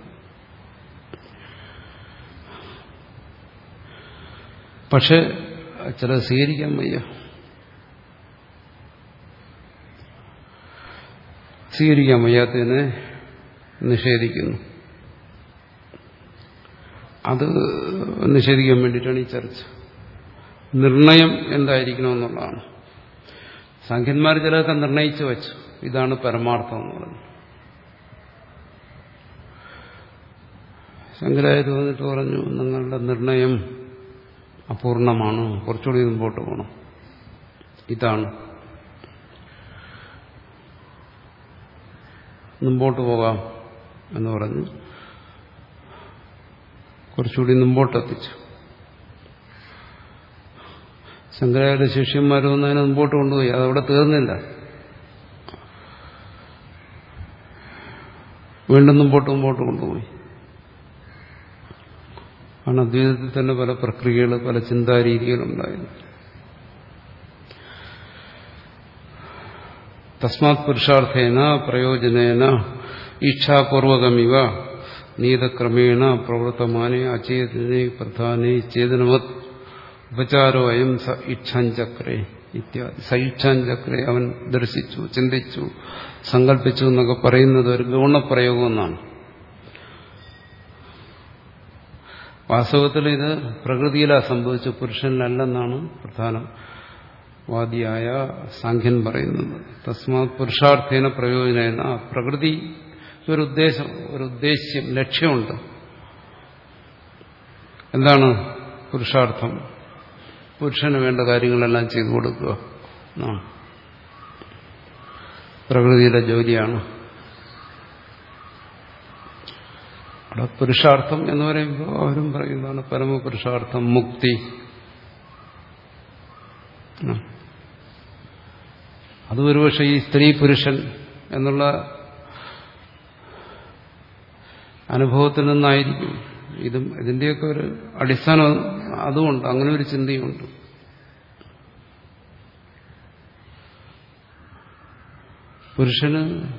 പക്ഷെ ചിലത് സ്വീകരിക്കാൻ വയ്യ. സ്വീകരിക്കാൻ വയ്യാത്തതിനെ നിഷേധിക്കുന്നു. അത് നിഷേധിക്കാൻ വേണ്ടിയിട്ടാണ് ഈ ചർച്ച. നിർണയം എന്തായിരിക്കണമെന്നുള്ളതാണ്. സംഖ്യന്മാർ ചിലതൊക്കെ നിർണയിച്ചു വച്ചു. ഇതാണ് പരമാർത്ഥം എന്ന് പറഞ്ഞു ശങ്കരായ വന്നിട്ട് പറഞ്ഞു നിങ്ങളുടെ നിർണയം അപൂർണമാണ്. കുറച്ചുകൂടി മുമ്പോട്ട് പോകണം ഇതാണ്. മുമ്പോട്ട് പോകാം എന്ന് പറഞ്ഞു കുറച്ചുകൂടി മുമ്പോട്ടെത്തിച്ചു. ശങ്കരാചാര്യ ശിഷ്യന്മാരൊന്നും അതിനെ മുമ്പോട്ട് കൊണ്ടുപോയി. അതവിടെ തീർന്നില്ല. വീണ്ടും മുമ്പോട്ട് മുമ്പോട്ട് കൊണ്ടുപോയി. ആണ് അദ്വൈതത്തിൽ തന്നെ പല പ്രക്രിയകൾ പല ചിന്താരീതികളുണ്ടായിരുന്നു തസ്മാത് പുരുഷാർത്ഥേന പ്രയോജനേന ഇച്ഛാപൂർവകമിവ നീതക്രമേണ പ്രവർത്തമാനെ അചേതനെ പ്രധാനെ ചേതനവത് ഉപചാരോ അയം സ ഇച്ഛാഞ്ചക്രേ ഇത്യാദി. സ ഇച്ഛാഞ്ചക്രേ അവൻ ദർശിച്ചു ചിന്തിച്ചു സങ്കല്പിച്ചു എന്നൊക്കെ പറയുന്നത് ഒരു ഗൗണപ്രയോഗം എന്നാണ് വാസ്തവത്തിൽ ഇത് പ്രകൃതിയിലാണ് സംഭവിച്ചു പുരുഷനിലല്ലെന്നാണ് പ്രധാനം വാദിയായ സാഖ്യൻ പറയുന്നത്. തസ്മാത് പുരുഷാർത്ഥേന പ്രയോജന പ്രകൃതി ഒരു ഉദ്ദേശം ഒരു ഉദ്ദേശ്യം ലക്ഷ്യമുണ്ട്. എന്താണ് പുരുഷാർത്ഥം? പുരുഷന് വേണ്ട കാര്യങ്ങളെല്ലാം ചെയ്തു കൊടുക്കുക. പ്രകൃതിയുടെ ജോലിയാണ്. അവിടെ പുരുഷാർത്ഥം എന്ന് പറയുമ്പോൾ അവരും പറയുന്നതാണ് പരമപുരുഷാർത്ഥം മുക്തി. അത് ഒരുപക്ഷെ ഈ സ്ത്രീ പുരുഷൻ എന്നുള്ള അനുഭവത്തിൽ നിന്നായിരിക്കും. ഇതും ഇതിന്റെയൊക്കെ ഒരു അടിസ്ഥാനം അതുമുണ്ട് അങ്ങനെ ഒരു ചിന്തയുണ്ട് പുരുഷന്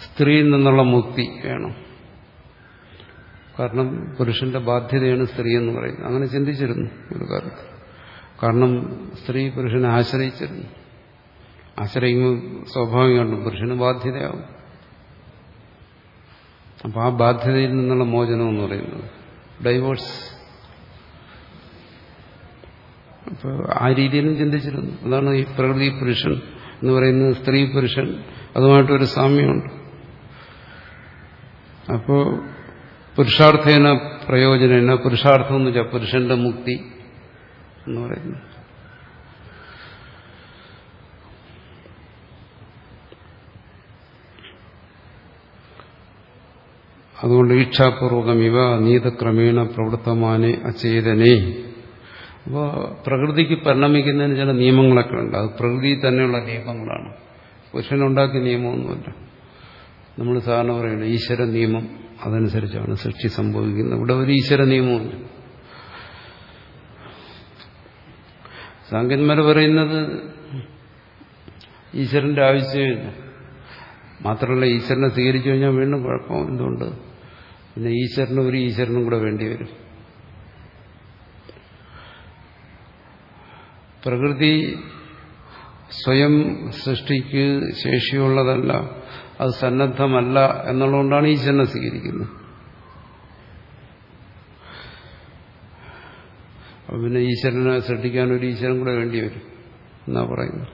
സ്ത്രീയിൽ നിന്നുള്ള മുക്തി വേണം. കാരണം പുരുഷന്റെ ബാധ്യതയാണ് സ്ത്രീ എന്ന് പറയുന്നത്. അങ്ങനെ ചിന്തിച്ചിരുന്നു ഒരു കാലത്ത്. കാരണം സ്ത്രീ പുരുഷനെ ആശ്രയിച്ചിരുന്നു. ആശ്രയിക്കുമ്പോൾ സ്വാഭാവികമാണ് പുരുഷന് ബാധ്യതയാവും. അപ്പം ആ ബാധ്യതയിൽ നിന്നുള്ള മോചനം എന്ന് പറയുന്നത്. ഡൈവോഴ്സ് അപ്പൊ ആ രീതിയിലും ചിന്തിച്ചിരുന്നു. അതാണ് ഈ പ്രകൃതി പുരുഷൻ എന്ന് പറയുന്നത് സ്ത്രീ പുരുഷൻ. അതുമായിട്ടൊരു സാമ്യമുണ്ട്. അപ്പോ പുരുഷാർത്ഥേന പ്രയോജന പുരുഷാർത്ഥം എന്ന് വെച്ചാൽ പുരുഷന്റെ മുക്തി എന്ന് പറയുന്നു. അതുകൊണ്ട് ഈക്ഷാപൂർവകം ഇവ നീതക്രമേണ പ്രവർത്തമാനെ അചേതനെ. അപ്പോൾ പ്രകൃതിക്ക് പരിണമിക്കുന്നതിന് ചില നിയമങ്ങളൊക്കെ ഉണ്ട്. അത് പ്രകൃതി തന്നെയുള്ള നിയമങ്ങളാണ്. പുരുഷനുണ്ടാക്കിയ നിയമമൊന്നുമല്ല. നമ്മൾ സാധാരണ പറയുന്നത് ഈശ്വര നിയമം അതനുസരിച്ചാണ് സൃഷ്ടി സംഭവിക്കുന്നത്. ഇവിടെ ഒരു ഈശ്വര നിയമമുണ്ട് സാങ്കന്മാർ പറയുന്നത് ഈശ്വരന്റെ ആവശ്യമില്ല. മാത്രമല്ല ഈശ്വരനെ സ്വീകരിച്ചു കഴിഞ്ഞാൽ വീണ്ടും കുഴപ്പം എന്തുകൊണ്ട്? പിന്നെ ഈശ്വരനും ഒരു ഈശ്വരനും കൂടെ വേണ്ടി വരും. പ്രകൃതി സ്വയം സൃഷ്ടിക്ക് ശേഷിയുള്ളതല്ല അത് സന്നദ്ധമല്ല എന്നുള്ളതുകൊണ്ടാണ് ഈശ്വരനെ സ്വീകരിക്കുന്നത്. പിന്നെ ഈശ്വരനെ സൃഷ്ടിക്കാൻ ഒരു ഈശ്വരൻ കൂടെ വേണ്ടി വരും എന്നാ പറയുന്നത്.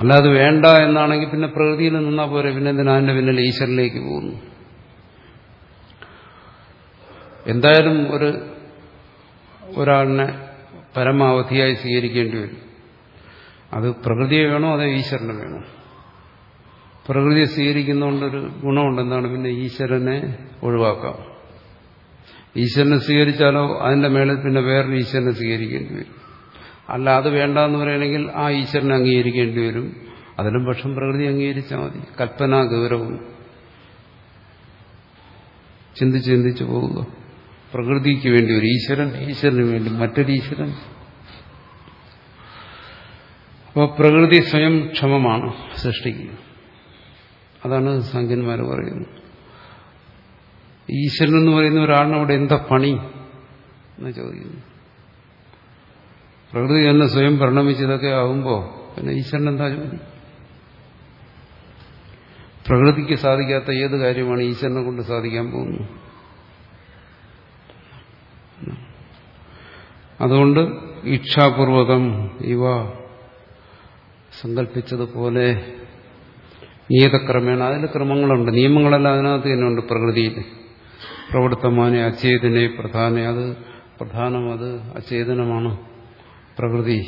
അല്ലാതെ വേണ്ട എന്നാണെങ്കിൽ പിന്നെ പ്രകൃതിയിൽ നിന്നാ പോരെ പിന്നെ എന്തിനാ പിന്നിൽ ഈശ്വരനിലേക്ക് പോകുന്നു? എന്തായാലും ഒരു ഒരാളിനെ പരമാവധിയായി സ്വീകരിക്കേണ്ടി വരും. അത് പ്രകൃതിയെ വേണോ അതോ ഈശ്വരനെ വേണോ? പ്രകൃതിയെ സ്വീകരിക്കുന്നതുകൊണ്ടൊരു ഗുണമുണ്ട് എന്താണ് പിന്നെ ഈശ്വരനെ ഒഴിവാക്കാം. ഈശ്വരനെ സ്വീകരിച്ചാലോ അതിന്റെ മേളിൽ പിന്നെ വേറൊരു ഈശ്വരനെ സ്വീകരിക്കേണ്ടി വരും. അല്ല അത് വേണ്ട എന്ന് പറയണമെങ്കിൽ ആ ഈശ്വരനെ അംഗീകരിക്കേണ്ടി വരും. അതിലും പക്ഷം പ്രകൃതി അംഗീകരിച്ചാൽ മതി. കൽപ്പനാ ഗൗരവം. ചിന്തിച്ച് ചിന്തിച്ച് പോവുക. പ്രകൃതിക്ക് വേണ്ടി ഒരു ഈശ്വരൻ ഈശ്വരന് വേണ്ടി മറ്റൊരു ഈശ്വരൻ. അപ്പോൾ പ്രകൃതി സ്വയം ക്ഷമമാണ് സൃഷ്ടിക്കുക. അതാണ് സംഖ്യന്മാർ പറയുന്നത്. ഈശ്വരൻ എന്ന് പറയുന്ന ഒരാളിന് അവിടെ എന്താ പണി എന്ന് ചോദിക്കുന്നു. പ്രകൃതി തന്നെ സ്വയം പരിണമിച്ചതൊക്കെ ആകുമ്പോൾ പിന്നെ ഈശ്വരൻ എന്താ ജോലി? പ്രകൃതിക്ക് സാധിക്കാത്ത ഏത് കാര്യമാണ് ഈശ്വരനെ കൊണ്ട് സാധിക്കാൻ പോകുന്നത്? അതുകൊണ്ട് ഇച്ഛാപൂർവകം ഇവ സങ്കല്പിച്ചതുപോലെ നിയതക്രമേണ അതിൽ ക്രമങ്ങളുണ്ട്. നിയമങ്ങളെല്ലാം അതിനകത്ത് തന്നെയുണ്ട്. പ്രകൃതിയിൽ പ്രവർത്തമാനെ അചേതനെ പ്രധാന അത് പ്രധാനം അത് അചേതനമാണ് പ്രകൃതി.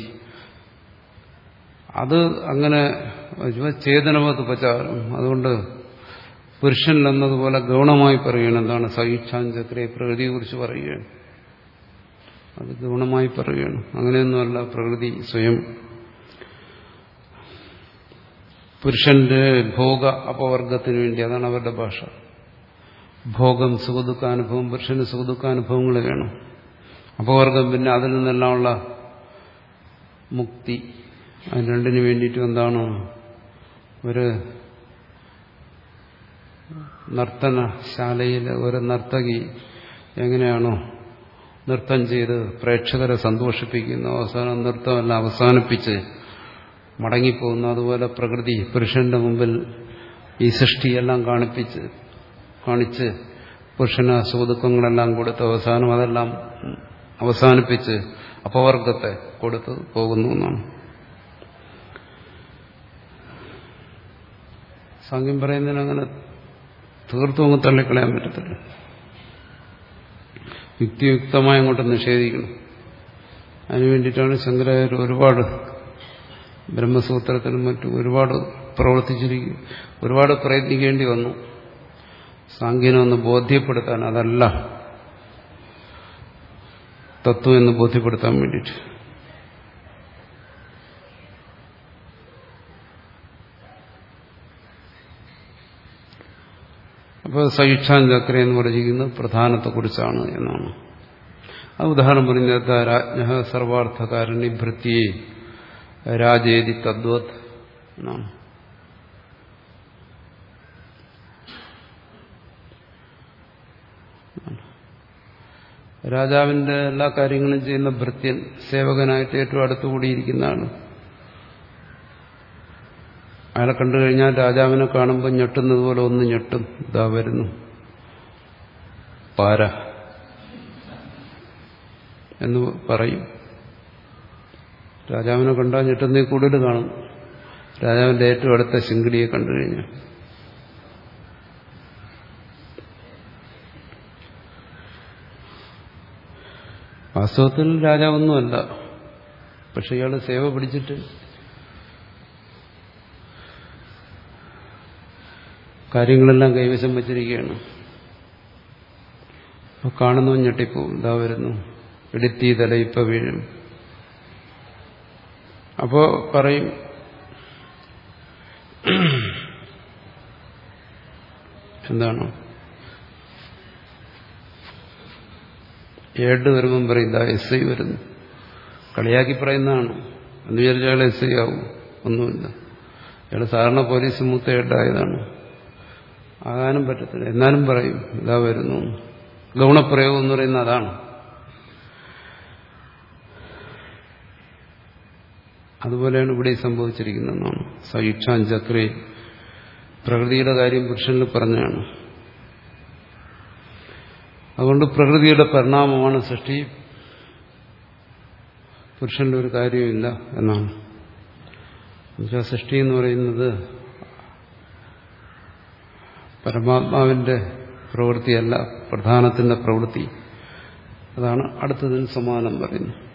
അത് അങ്ങനെ ചേതനവത് പച്ചാരം അതുകൊണ്ട് പുരുഷനിലെന്നതുപോലെ ഗൗണമായി പറയുകയാണ് എന്താണ് സഹിക്ഷാഞ്ചക്രയെ പ്രകൃതിയെക്കുറിച്ച് പറയുകയാണ്. അത് ഗുണമായി പറയുകയാണ്. അങ്ങനെയൊന്നുമല്ല പ്രകൃതി സ്വയം. പുരുഷന്റെ ഭോഗ അപവർഗത്തിന് വേണ്ടി അതാണ് അവരുടെ ഭാഷ. ഭോഗം സുഖദുഃഖാനുഭവം പുരുഷന് സുഖദുഃഖാനുഭവങ്ങൾ വേണം. അപവർഗം പിന്നെ അതിൽ നിന്നെല്ലാമുള്ള മുക്തി. അതിന് രണ്ടിന് വേണ്ടിയിട്ടും എന്താണ്? ഒരു നർത്തനശാലയിലെ ഒരു നർത്തകി എങ്ങനെയാണോ നൃത്തം ചെയ്ത് പ്രേക്ഷകരെ സന്തോഷിപ്പിക്കുന്ന അവസാനം നൃത്തമല്ല അവസാനിപ്പിച്ച് മടങ്ങിപ്പോകുന്നു അതുപോലെ പ്രകൃതി പുരുഷന്റെ മുമ്പിൽ ഈ സൃഷ്ടിയെല്ലാം കാണിപ്പിച്ച് കാണിച്ച് പുരുഷന് സുതുക്കങ്ങളെല്ലാം കൊടുത്ത് അവസാനം അതെല്ലാം അവസാനിപ്പിച്ച് അപവർഗത്തെ കൊടുത്ത് പോകുന്നു എന്നാണ്. സാങ്ക്യം പറയുന്നതിന് അങ്ങനെ തള്ളിക്കളയാൻ പറ്റത്തില്ല. യുക്തിയുക്തമായി അങ്ങോട്ട് നിഷേധിക്കണം. അതിനു വേണ്ടിയിട്ടാണ് ശങ്കരാചാര്യ ഒരുപാട് ബ്രഹ്മസൂത്രത്തിനും മറ്റും ഒരുപാട് പ്രവർത്തിച്ചിരിക്കും. ഒരുപാട് പ്രയത്നിക്കേണ്ടി വന്നു. സാങ്കീനം ഒന്ന് ബോധ്യപ്പെടുത്താൻ അതല്ല തത്വം എന്ന് ബോധ്യപ്പെടുത്താൻ വേണ്ടിയിട്ട്. അപ്പോൾ സഹിഷ്ഠാൻ ചക്ര എന്ന് പറഞ്ഞിരിക്കുന്നത് പ്രധാനത്തെക്കുറിച്ചാണ് എന്നാണ്. ആ ഉദാഹരണം പറഞ്ഞത് രാജ്ഞ സർവാർത്ഥകാരണി ഭൃത്തിയെ രാജേതി തദ്വത് എന്നാണ്. രാജാവിന്റെ എല്ലാ കാര്യങ്ങളും ചെയ്യുന്ന ഭൃത്യൻ സേവകനായിട്ട് ഏറ്റവും അടുത്തുകൂടിയിരിക്കുന്നതാണ്. അയാളെ കണ്ടു കഴിഞ്ഞാൽ രാജാവിനെ കാണുമ്പോൾ ഞെട്ടുന്നത് പോലെ ഒന്ന് ഞെട്ടും. ഇതാ വരുന്നു. പാര. എന്ന് പറയും. രാജാവിനെ കണ്ടാൽ ഞെട്ടുന്ന കൂടുതൽ കാണും. രാജാവിന്റെ ഏറ്റവും അടുത്ത ശിങ്കിടിയെ കണ്ടു കഴിഞ്ഞാൽ. വാസ്തവത്തിൽ രാജാവൊന്നുമല്ല. പക്ഷെ ഇയാൾ സേവ പിടിച്ചിട്ട് കാര്യങ്ങളെല്ലാം കൈവശം വച്ചിരിക്കുകയാണ്. അപ്പോൾ കാണുന്നു ഞെട്ടിപ്പോവും ഇതാ വരുന്നു. എടുത്തി തല ഇപ്പ വീഴും. അപ്പോ പറയും എന്താണ്? ഏഡ് വരുമ്പം പറയും ഇതാ എസ് ഐ വരുന്നു. കളിയാക്കി പറയുന്നതാണ്. എന്ന് വിചാരിച്ചാൽ എസ് ഐ ആവും. ഒന്നുമില്ല. അയാൾ സാധാരണ പോലീസ് മൂത്ത ഏഡായതാണ് ആകാനും പറ്റത്തില്ല. എന്നാലും പറയും ഇതാ വരുന്നു. ഗൗണപ്രയോഗം എന്ന് പറയുന്ന അതാണ്. അതുപോലെയാണ് ഇവിടെ സംഭവിച്ചിരിക്കുന്നതെന്നാണ് സയുക്ഷാൻ ചക്രേ പ്രകൃതിയുടെ കാര്യം പുരുഷനിൽ പറഞ്ഞാണ്. അതുകൊണ്ട് പ്രകൃതിയുടെ പരിണാമമാണ് സൃഷ്ടി. പുരുഷന്റെ ഒരു കാര്യമില്ല എന്നാണ്. സൃഷ്ടി എന്ന് പറയുന്നത് പരമാത്മാവിന്റെ പ്രവൃത്തിയല്ല പ്രധാനത്തിന്റെ പ്രവൃത്തി. അതാണ് അടുത്തതിന് സമാനം പറയുന്നത്.